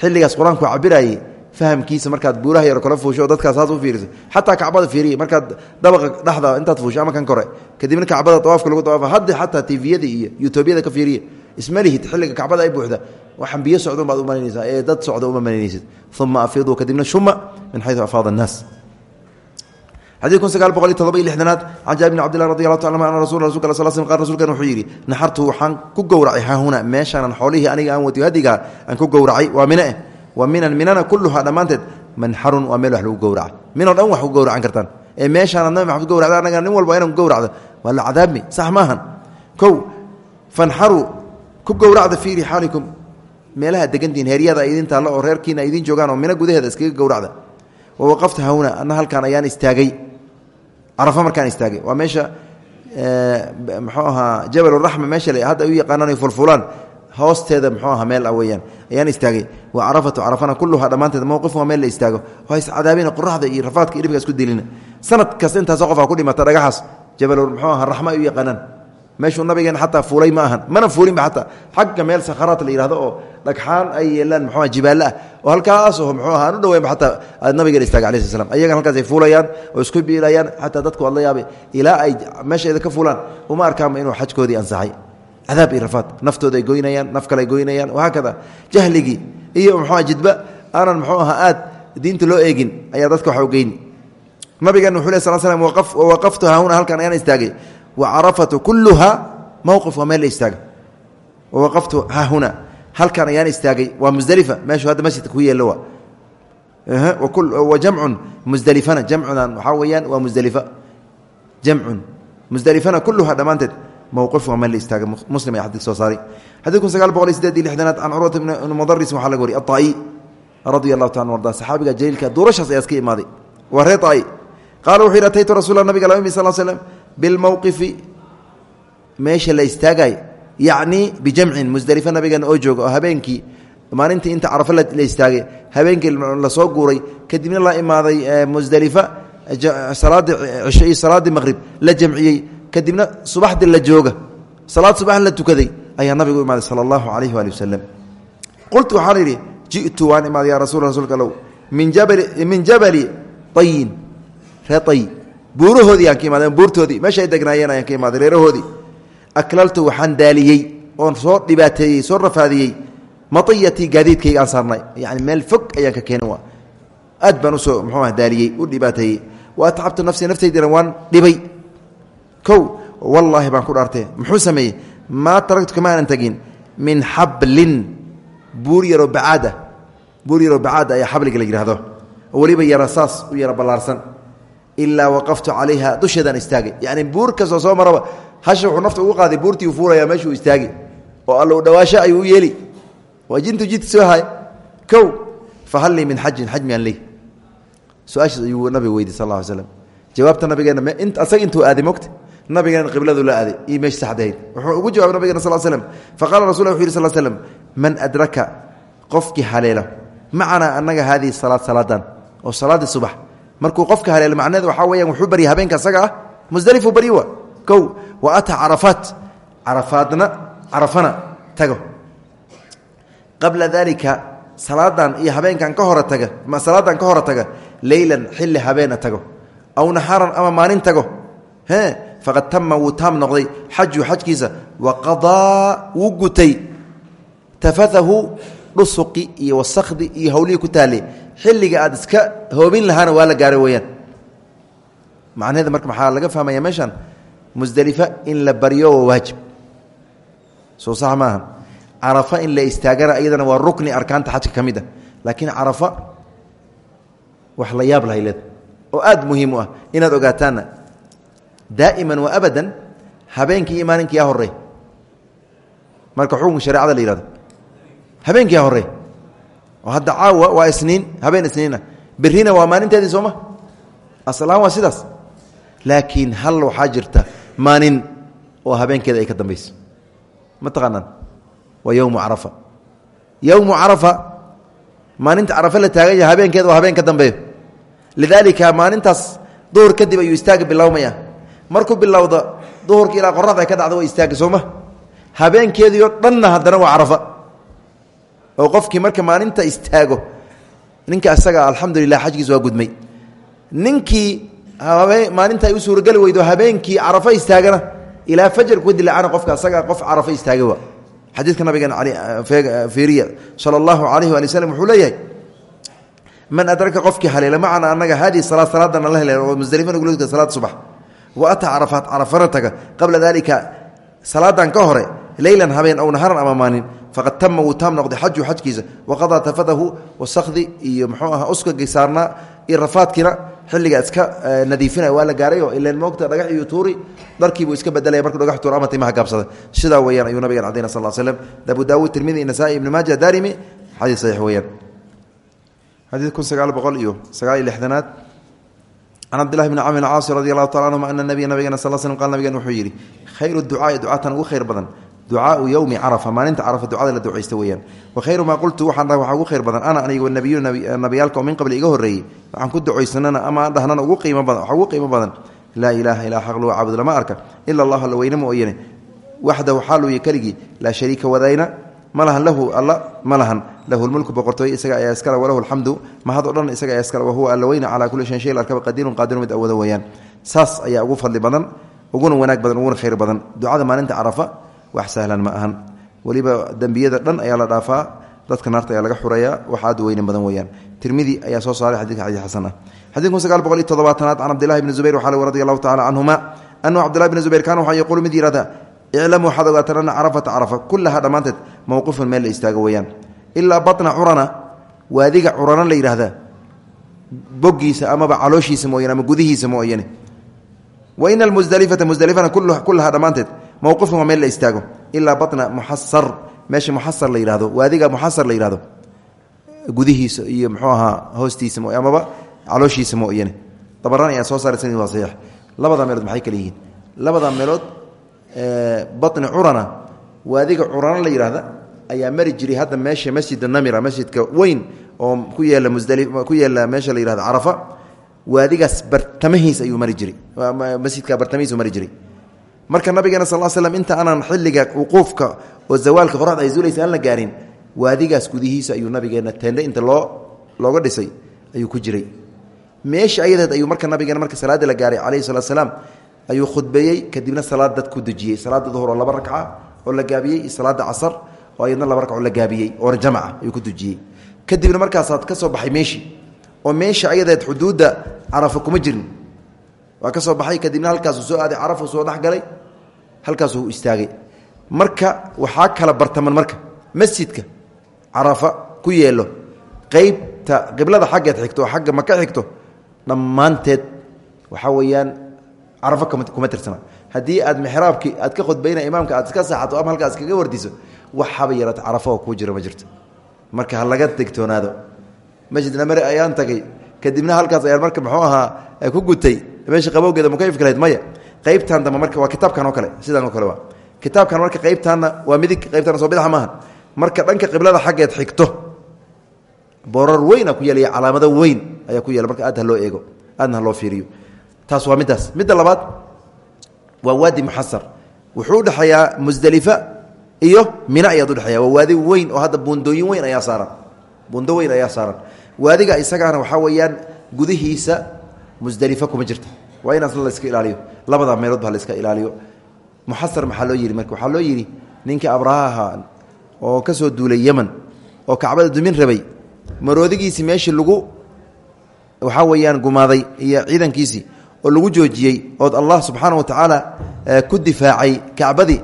xilligaas qur'aanku cabirayay fahamkiisa markaad buuraha yar kala fuusho oo dadkaas saas u fiiriso. Xataa kacbada fiiriya markaad dabaqa dhexda intaad fuusho ama kan kore. Kadibna kacbada awaafka lagu awaafa hadda xataa tiviyada iyo youtubiyada ka fiiriya isma lihid xilliga kacbada ay buuxda waxaan biyo socdon baad umalanaysaa ee dad socda uma malaynaysid uma afiiduu kadibna shuma min xayu afaada annaas. Xadii kun sagaal boqol iyo todoba iyo lixdanaad can jaabir bn cbdillah radi allahu taala ana rasul rasulka sal sl qal rsulkan wuxuu yidhi naxartu waxaan ku gowracay haahuna meeshaanan xoolihii aniga aan watiyo hadigaa aan ku gowracay waa mine eh wa minan minana kulluhaa dhammaanteed manxarun waa meel wax lagu gowraca. Minoo dhan wax ku gowracan kartaan. Ee meeshaanaad nabi maxamed gowracda anaga nin walba inaan ku gowracdo. Waa la cadaabmi sax maahan. Kow fanxaruu ku gowracda fii rixaalikum meelaha degantihiin heeryada idin taallo oo reerkiina idiin joogaan oo mino gudaheeda iskaga gowracda. Wa waqafta hawna anna halkaan ayaan istaagay. Carafa markaan istaagay. Waa meesha muxuu ahaa jabaluraxma meesha hadda ay u yaqaanaan fulfulaan. Hoosteeda muxuu aha meel ah ayaan istaagay. Wa carafatu carafana kulluhaa dhammaanteed mowqifun waa meel la istaago. Waa iscadaabina qoraxda iyo rafaadka iyo dhibka isku dilina sanad kasta intaasoo qof aa ku dhimata dhagaxaas. Jabal muxuu aha raxma u yaqaanaan meeshuu nabigeena xataa fuulay ma ahan. Mana fuulinba xataa. Xagga meel sakharaat la yihahdo oo dhagxaan ay yeelaan muxuu jibaalle ah oo halkaas oo muxuu aha aan u dhaweynba xataa aad nabigeena istaagay alayhi slam ayagan halkaas ay fuulayaan oo isku biilayaan xataa dadku waad la yaabay ay meesheeda ka fuulaan uma arkaanba inuu xajkoodii ansaxay. Cadaab iyo naftooda ay goynayaan naf kale ay goynayaan. Wahaakada jahligii iyo muxuu jidba aanan muxuu ahaa aad diinta loo eegin ayaa dadka waxa u geyni. Nabigeena wuxuu leh sal slam waqaftu haahuna halkan ayaan istaagay wacarafatu kulluha mowqif waa meel la istaaga wawaqaftu haahuna halkan ayaan istaagay waa musdelifa meeshuu hadda masjidka ku yeello wa jamcun musdelifana jamcudan waxaa weeyaan waa musdelifa jamcun musdelifana kulluha dhammaanteed mowqif waa meel la istaaga muslim ayaa xadidka soo saaray xadid kun sagaal boqol iyo sideed iyo lixdanaad can curwata ibni mudaris waxaa laga wariy aطaa'i radia allahu taala arda saxaabiga jaliilka duurashaas ayaa iska imaaday waa ree طaa'i qaala wuxuu yidhi ataytu rasuula nabiga lama sal slm bilmowqifi meesha la istaagay yacni bijamcin musdelifa nabigeena oo jooga oo habeenkii maalintii inta carafo la istaagay habeenkii la soo guuray kadibna la imaaday musdelifa salaadii cisho iyo salaaddii maqhrib la jamciyey kadibna subaxdii la jooga salaad subax la tukaday ayaa nabigu imaaday sala allahu calayhi waali wasalam qultu waxaan idhi ji'tu waan imaaday ya rasul rasuulka allow min jabali tayin ree tay buurahoodii aan ka imaday buurtoodii. Meesha ay degnaayeen ayaan ka imaaday reerahoodii aklaltu waxaan daaliyey oon soo dhibaateeyey soo rafaadiyey. Maiyatii gaadiidkayga aan saarnay. Yani meel fog ayaan ka keenay waa. Aad baan u soo muxuu ah daaliyey u dhibaateeyey. Wa atcabtu nafsii naftaydina waan dhibay. Kow wallaahi baan ku dhaartee muxuu sameeyey? Maa taragtu kamaanan tegin min xablin buur yaroo bacaada. Buur yaroo bacaada ayaa xabliga la yidhaahdo weliba yara saas u yara ballaarsan ilaa waqaftu calayha dusheedaan istaagay yani buur kastoo soo maraba hasha wuxuu nafta ugu qaaday buurtii uu fuulaya meeshuu istaagi. Oo alla u dhawaasho ayuu u yeeli. Jidka soo hay lii min xajin xaj miyaan ley ayuu nabiga weydiy sal lla ly slam jawaabta nabigeena asaga intuu aaday mogta nabigeena qibladu la aaday iyo meesha saxdahayd wuxuu ugu jawabay nabigena sal slm faqala rasul wuxu yih sl man adraka qofkii haleelo macanaa annaga haadihi salaad salaadan oo salaaddii subax markuu qofka haleelo macnaheed waxaa weyaan wuxuu barya habeenka asaga ah. Musdalifuu baryi wa. Wa ataa carafaat carafaadna carafana tago. Qabla dalika salaadan iyo habeenkan ka hora taga salaadan ka hora taga leylan xilli habeena tago. Aw naxaaran ama maalin tago. He faqad tama wuu taam noqday. Xaju xajkiisa waqadaa wuu gutay. Tafatahu dhusuqi iyo wasakdi iyo hawlihii ku taale xilliga aad iska hoobin lahaana waa la gaaray weyaan macnaheeda marka maxaa laga fahmaya meeshan musdelifa in la baryo waa waajib. Soo sax maaha carafa in la istaagana iyadana waa rukni arkaanta xajka ka mid a laakiin carafa wax la yaab lahay leed. Oo aad muhiim u ah inaad ogaataanna daa'iman wa abadan habeenkii iyo maalinkiia horey marka xukunka shareecada la yihahdo habeenkiia horey oo hadda caawa waa isniin habeen isniinah berrina waa maalinteedii sooma aslaan waa sidaas. Laakiin hal waxaa jirta maalin oo habeenkeeda ay ka dambayso. Ma taqaanaan? Waa yowmu carafa. Yowmu carafa maalinta carafa la taagan yahay habeenkeeda waa habeen ka dambeeyo. Lidaalika maalintaas duhur kadib ayuu istaaga bilowmaya markuu bilowda duhurka ilaa qoraxda ay ka dhacda waa istaaga sooma waa oo qofkii marka maalinta istaago ninka isaga alxamdulilah xajkiis waa gudmay. Ninkii maalinta ay u suurageli weydo habeenkii carafa istaagana ilaa fajarku dilaacana qofka asaga qof carafa istaaga wa xadiidka nabigan fiiriya sala allahu alayhi waali waslm wuxuu man adraka qofkii haleela macana anaga haadihi salaad salaadana la heleelo oo musdelifana gulka salaad subax. Wa ataa carafaat carafana qabla dalika salaadan ka hore leylan habeen aw naharan ama maalin faqad tama wuu taam noqday xaju xajkiisa waqadaa tafadahu wasakdi iyo muxuu aha uskagii saarnaa iyo rafaadkiina xilliga iska nadiifinaya waa la gaarayo ilan moogta dhagax iyo tuuri dharkiibuu iska bedelaya markuu dhagax tuur ama timaha gaabsada. Sidaa weyaan ayuu nabigan cadayna sal slm abu daawuud tirmidi nasaa-i ibni maaja daarimi xadiis saxiix weyaan xadiid kun sagaal boqol iyo sagaal iyo lixdanaad. Can cabdillahi bni camr caasi radi allahu taala anhuma ana nabiya nabigana sal slm qal nabigan wuxuu yidhi khayru ducaai ducaatan ugu khayr badan ducaau yowmi carafa maalinta carafa ducada la ducaysta weeyaan. Wa khayru maa qultu waxaan dhaha waxaa ugu khayr badan ana aniga wanabiyu nabiyaalka oo min qabli iga horreeyey waxaan ku ducaysanana ama aan dhahnana ugu qiimo badan waxaa ugu qiimo badan laa ilaaha ilaa xaq lagu caabud lama arka ila allah alla weyne mooyane waxdahu xaaluuya keligii laa shariika wadayna ma lahan lahu alla ma lahu lmulku boqortooy isaga ayaa iskale walahu alxamdu mahad o dhan isaga ayaa iskale wahuwa alla weyne calaa kulli shayin shay arkaba qadiirun qaadirun mid awooda weeyaan. Saas ayaa ugu fadli badan uguna wanaag badan uguna khayr badan. Ducada maalinta carafa wax sahlan ma ahan. Weliba dembiyada dhan ayaa la dhaafaa dadka naarta ayaa laga xureeyaa wax aad weyne badan weeyaan. Tirmidi ayaa soo saaray xadidka xadiis xasan ah xadid kun sagaal boqol iyo toddobaatanaad can cabdillahi bni zubayr waxaa radi allahu tacala canhuma anahu cabdillahi bni zubayr kaana waxaa yaquulu mid yihahda iclamu waxaad ogaataan ana carafata carafa kullaha dhammaanteed mowqifun meel la istaago weeyaan. Ilaa batna curana waadiga curana la yidhaahdaa boggiisa amaba calooshiisa mooyane ama gudihiisa mooyane. Wa ina almusdelifata musdelifana kullaha dhammaanteed mowqifun waa meel la istaago. Ilaa batna muxasar meesha muxasar la yidhahdo waadiga muxasar la yidhahdo gudihiisa iyo muxuu ahaa hoostiisa mo amaba calooshiisa mooyane dabaraan ayaa soo saaray sanid waa labada meelood maxay kale yihiin? Labada meelood batni curana waadiga curana la yidhaahda ayaa mari jiray hadda meesha masjid namira masjidka weyn oo ku yeela musdali ku yeela meesha la yihahdo carafa waadigaas bartamahiis ayuu mari jiray masjidka bartamihiisu mari jiray marka nabigeena sal slam inta aanan xilliga wuquufka oo zawaalka qoraxda ay zuulaysa aan gaarin waadigaas gudihiisa ayuu nabigeena teende inta loo looga dhisay ayuu ku jiray. Meesha ayadeed ayuu marka nabigeena marka salaada la gaaray calayhi salatu salaam ayuu khudbeeyey. Kadibna salaad dad ku dejiyey. Salaada duhur oo laba ragca oo la gaabiyey iyo salaada oo ayadna laba ragcoo la gaabiyey oo jamaca ayuu ku dejiyey. Kadibna markaasaad ka soo baxay meeshii oo meesha ayadeed xuduudda carafa kuma jirin waa ka soo baxay kadibna halkaasuu soo aaday carafuu soo dhexgalay halkaasuu istaagay. Marka waxaa kala bartaman marka masjidka carafa ku yeelo qeybta qiblada xaggeed xigto oo xagga maka xigto dhammaanteed waxaa weeyaan carafo kuma tirsana. Haddii aad mixraabkii aad ka khudbayna imaamka aad iska saaxato ama halkaas kaga wardiso waxaba yarata carafo oo kuu jiro marka ha degtoonaado. Masjid namare ayaan tagay kadibna halkaas ayaan marka muxuu ahaa ku gutay. Meesha qabowgeeda mukayfka lahayd maya. Qaybtan dambe marka waa kitaabkan oo kale. Sidan oo kale waa. Kitaabkan marka qaybtaanna waa midig qaybtaana soo bidaxa maaha marka dhanka qiblada xaggeed xigto. Boorar weyn ku yeelaya calaamado weyn ayaa ku yeela. Marka aad loo eego aadna loo fiiriyo. Taas waa middaas. Midda labaad waa waadi muxasar wuxuu udhexeeyaa musdelifa iyo mina ayaad udhexeeya waa waadi weyn oo hadda buundooyin weyn ayaa saaran buundo weyn ayaa saaran. Waadiga isagaana waxaa weeyaan gudihiisa musdelifa kuma jirta waa in asna la iska ilaaliyo. Labadaa meelood ba la iska ilaaliyo. Muxasar maxaa loo yidhi marka? Waxaa loo yidhi ninkii abrahaha oo ka soo duulay yeman oo kacbada dumin rabay maroodigiisii meeshii lagu waxaa weeyaan gumaaday iyo ciidankiisii oo lagu joojiyey ood allah subxaana wa tacaala ku difaacay kacbadii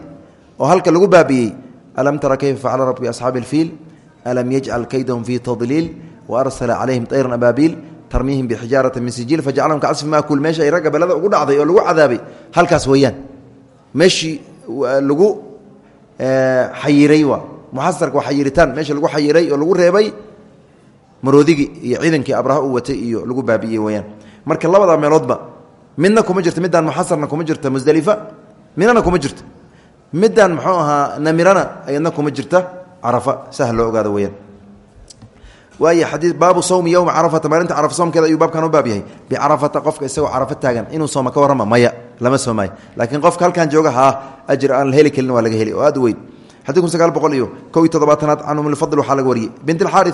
oo halka lagu baabi'iyey alam tara kayfa facala rabbi asxaabi اlfiil alam yajcal kaydahum fii tadliil waarsala calayhim tayran abaabiil tarmiihim bixijaarati min sijiil fajacalahum kacasfi maakul meesha ay ragga belada ugu dhacday oo lagu cadaabay halkaas weeyaan meeshii lagu xayiray waa muxasarka waa xayiritaan meesha lagu xayiray oo lagu reebay maroodigii iyo ciidankii abraha uu watay iyo lagu baabi'iyey weyaan marka labada meeloodba midna kuma jirto midaan muxasarna kuma jirta musdelifa midnana kuma jirto midaan muxuu ahaa namirana ayadna kuma jirta carafa weyaan baabu sawmi yowma carafata maalinta carafa soomkeeda ayuu baabkan u baab yahay. Bicarafata qofka isagoo carafo taagan inuu sooma ka warrama maya lama soomaayo. Laakiin qofka halkan jooga haa ajir aan la heli karin waa laga heli. Oo aad weyn. Xadii kun sagaal boqol iyo kow iyo toddobaatanaad can umilfadl waxaa laga wariyey bint alxaari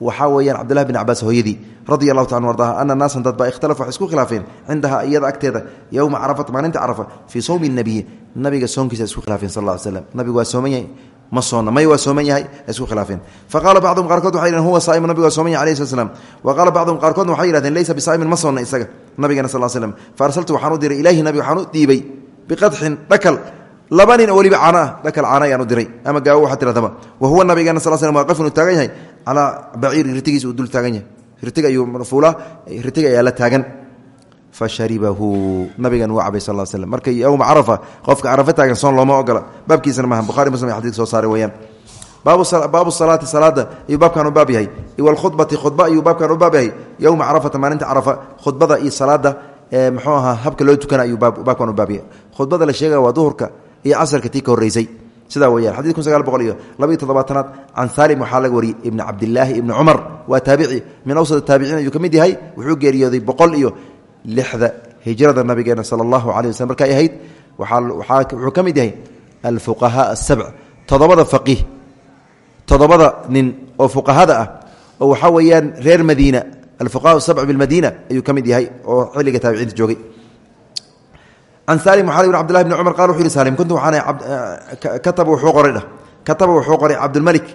waxaa weeyaan cabdillahi bin cabaas hooyadii radi allahu taala ardaha ana naasan dad baa ikhtalafu waxay isku khilaafeen cindaha iyada agteeda. Yowma carafata maalinta carafa fii sowmi nabiyi nabiga soonkiisa isku khilaafeen sal ll slam nabigu waa sooman yahay ma soonna may waa sooman yahay isku khilaafeen. Faqaala bacduhum qaarkood waxay yidhaheen huwa saa'imu nabigu waa sooman yahay alayhi slat slam wa qaala bacduhum qaarkoodna waxay yihahdeen leysa bisaa'imin ma soonna isaga nabigana sal slam fa arsaltu waxaan u diray ilayhi nabiga waxaan u dhiibay biqadxin dhakal laba nin oo weliba caano ah dhakal caana ayaan u diray. Ama gaawo waxaa tiradaba wa huwa nabigeena sal slm waaqifun uu taagan yahay fa sharibahu. Nabigan wuu cabay sal slm marka yowma carafa qofka carafa taagan soon looma ogola. Baabkiisana maaha bukhari muslim ay xadidka soo saaray weyaan baabu salaati salaada ayuu baabkan u baab yahay. Iwalkhudbati khudba ayuu baabkan u baab yahay. Yowma carafata maalinta carafa khudbada iyo salaada muxuu ahaa habka loo tukana ayuu baabkan u baab yahay. Khudbada la sheegaya waa duhurka iyo casarka tii ka horreysay. Sidaa weyaan xadid kun sagaal boqol iyo labaiyo toddobaatanaad can salim waxaa laga wariyey ibni cabdilaahi ibni cumar. Waa taabici. Min awsad taabiciin ayuu ka mid yahay. Wuxuu geeriyooday boqol iyo lixda hijrada nabigeena sala allahu calay waslm markay ahayd wuxuu ka mid yahay alfuqahaa asabc toddobada faqiih toddobada nin oo fuqahada ah oo waxaa weeyaan reer madiina alfuqaha sabc bilmadiina ayuu ka mid yahay oo xilliga taabiciinta joogay. Can salim waxaa bn abdillahi bni cumar qal wuxu salim kuntu waxaan kataba wuxuu qoray dhah kataba wuxuu qoray cabdulmelik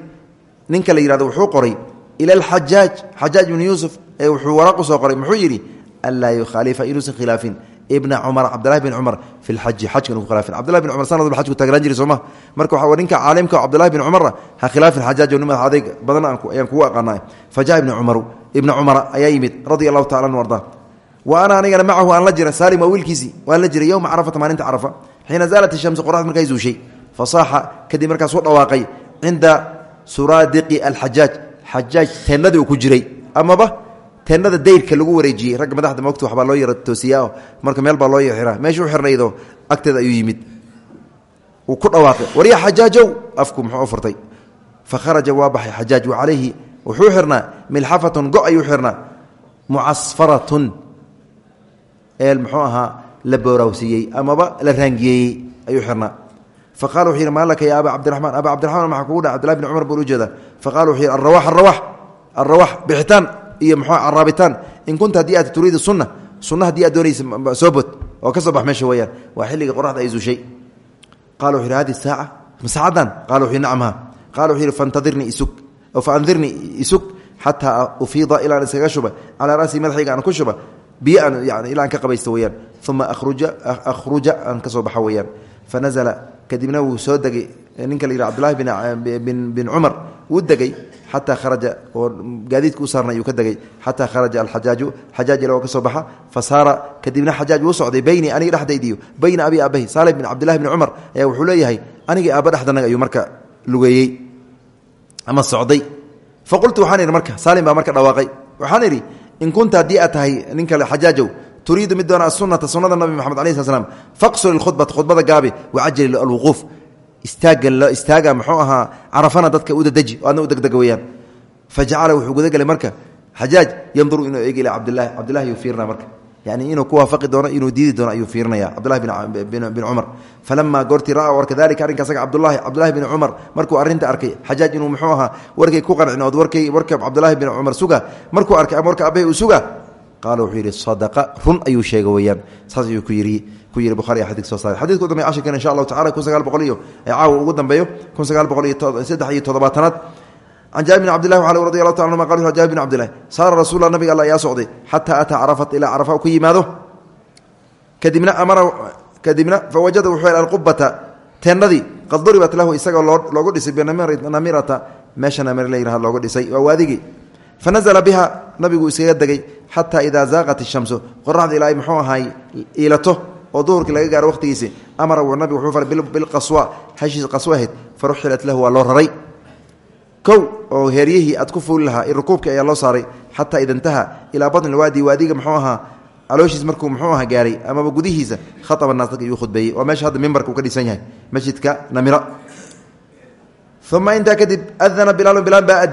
ninka la yihahdo wuxuu ila alxajaaj xajaaj ibni yuusuf ee wuxuu waraaq u soo qoray. Muxuu yidhi anlaa yukhaalifa inuusan khilaafin ibna cumar cabdillahi bin cumar fi lxaji xajka inu khilaafin cabdillahi bin cumar sanadul xajku taagnaan jiri sooma marka waxa ninka caalimka oo cabdillahi bin cumarna ha khilaafin xajaaj oo nimada adeyg badan ayaan kugu aqaanaa fa jaa ibna cumaru ibna cumara ayaa yimid radia allahu tacala anu ardaa wa ana anigana macahu aan la jira salim waa wiilkiisii waan la jiray yowma carafata maalinta carafa xiina zaalat ishamsu qoraxd markay zuushay fasaaxa kadib markaas u dhawaaqay cinda suraadiqi alxajaaj xajaaj teennadii uu ku jiray amaba teennada dayrka lagu wareejiyey. Ragga madaxda moogta waxbaa loo yara toosiyaa marka meel baa loo xiraa meesha u xirnaydo agteeda ayuu yimid. Wuu ku dhawaaqay. Warya xajaajow afku muxuu furtay. Fa kharaja waa baxay xajaaj wa calayhi. Wuxuu xirnaa. Milxafatun go ayuu xirnaa. Mucasfaratun ee muxuu ahaa la boorawsiiyey amaba la raangiyeeyey ayuu xirnaa. Fa qala wuxuu yidhi maa laka ya aba cabdiraxmaan? Aba cabdiraxmaan maxaa kugu dhaca abdillahi bn cumar buu u jeedaa fa qala wuxuu yidhi alrawax alrawax alrawax bixitaan iyo muxuu caraabitaan in kunta haddii aad turiidu sunna sunna haddii aad doonaysa soo bod oo ka soo bax meesha weeyaan waa xilliga qoraxda ay zuushay qala wuxu yidhi hadi saaca ma saacaddan qala wuxu yidhi nacamha qala wuxuu yidhi faintadirnii isug oo faandirnii isug xataa ufiida ilaan iskaga shuba calaa ra'sii madaxayga aan ku shuba biyo aan yani ilaa aan ka qabaysta weyaan uma aruja akhruja aan ka soo baxa weyaan fanazla kadibna wuu soo degay ninka la yidhah abdullahi bin bin cumar wuu degay xataa kharaja oo gaadiidka u saarnay ayuu ka degay xataa kharaja alxajaaju xajaaj ila oo ka soo baxa fa kadibna xajaaj wuu socday beyni aniga dhexdaydiyo bayna abi aabahi saalih bin cabdillahi bni cumar ayaa wuxuu leeyahay anigii aabba dhexdanaga ayuu marka lugeeyey ama socday waxaan idhi marka saalim baa marka dhawaaqay waxaan idhi in kunta haddii aad tahay ninka xajaajow turiidu mid doona asunata sunada nabi maxamed alai sl slam faqsur ilkhudbata khudbada gaabi alwuquuf istaaga istaaga muxuu ahaa carafana dadka u dadeji oo adna u degdega weyaan fa jacala wuxuu gudagelay marka xajaaj yanduru inuu eegi ila cabdilahi cabdillahi ayuu fiirina marka. Yani inuu ku waafaqi doono inuu diidi doono ayuu fiirinaya cabdillahi bin cumar. Falama goortii ra warka dalika arrinka asaga cabdulahi cabdillahi bin cumar markuu arrinta arkay. Xajaaj inuu muxuu ahaa warkay ku qancin ood warkay warka cabdillahi bin cumar suga markuu arkay ama warka abahi uu suga qaala wuxuu yidhi sadaqa run ayuu sheegay weyaan saas ayuu ku yiri ku yidhi bukhari xadidka soo saaray. Xadidka udambey cashirkan insha allahu tacala kun sagaal boqol iyo caawa ugu dambeeyo kun sagaal boqol iyo saddex iyo toddobaatanaad. Can jaabir bn cbdillahi al radi allahu ta anuma qal jaabir bn cbdillahi saara rasulla nabiga alla ayaa socday xataa ataa carafat ilaa carafa u ka yimaado. Kadibna amara kadibna fawajada wuxuu hel alqubata teennadii qad duribat lahu isagoo loogu dhisay binamirata meesha namir la yihah loogu dhisay waa waadigii. Fanazla biha nabigu iskaga degay xataa idaa zaaqat ishamsu qoraxda ilaa ay muxuu ahaay iilato oo duhurkii laga gaaro waqtigiisi amara nabigu wuxuu faray bilqaswa hashiis qaswa ahayd faruxilat lahu waa loo raray. Kow oo heeryihii aad ku fuuli lahaa rukuubkii ayaa loo saaray xataa ida intaha ilaa batni waadi waadiga muxuu ahaa calooshiis markuu muxuu aha gaaray amaba gudihiisa khaaba naas dadka iyuu khudbeeyey waa meesha hadda mimbarka ka dhisan yahay masjidka namira. Uma intaa kadib adana bilaalu bilaal baa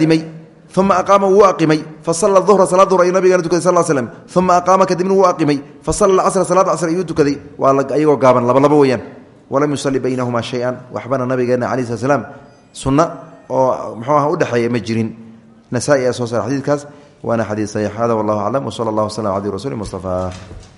uma aqaama wuu aqimay fasala duhra salaad duhr ayuu nabigana tukaday sal slm uma aqaama kadibna wuu aqimay fasala casra salaad casr ayuu tukaday waa ayagoo gaaban laba labo weyaan walam yusali baynahumaa shay-an waxbana nabigeena calayi slat slaam sunna oo muxuu ah udhexeeya ma jirin nasaa-i ayaa soo saara xadiidkaas waana xadiid saxiix hada wallahu aclam wsala allah waslm ala rasuuli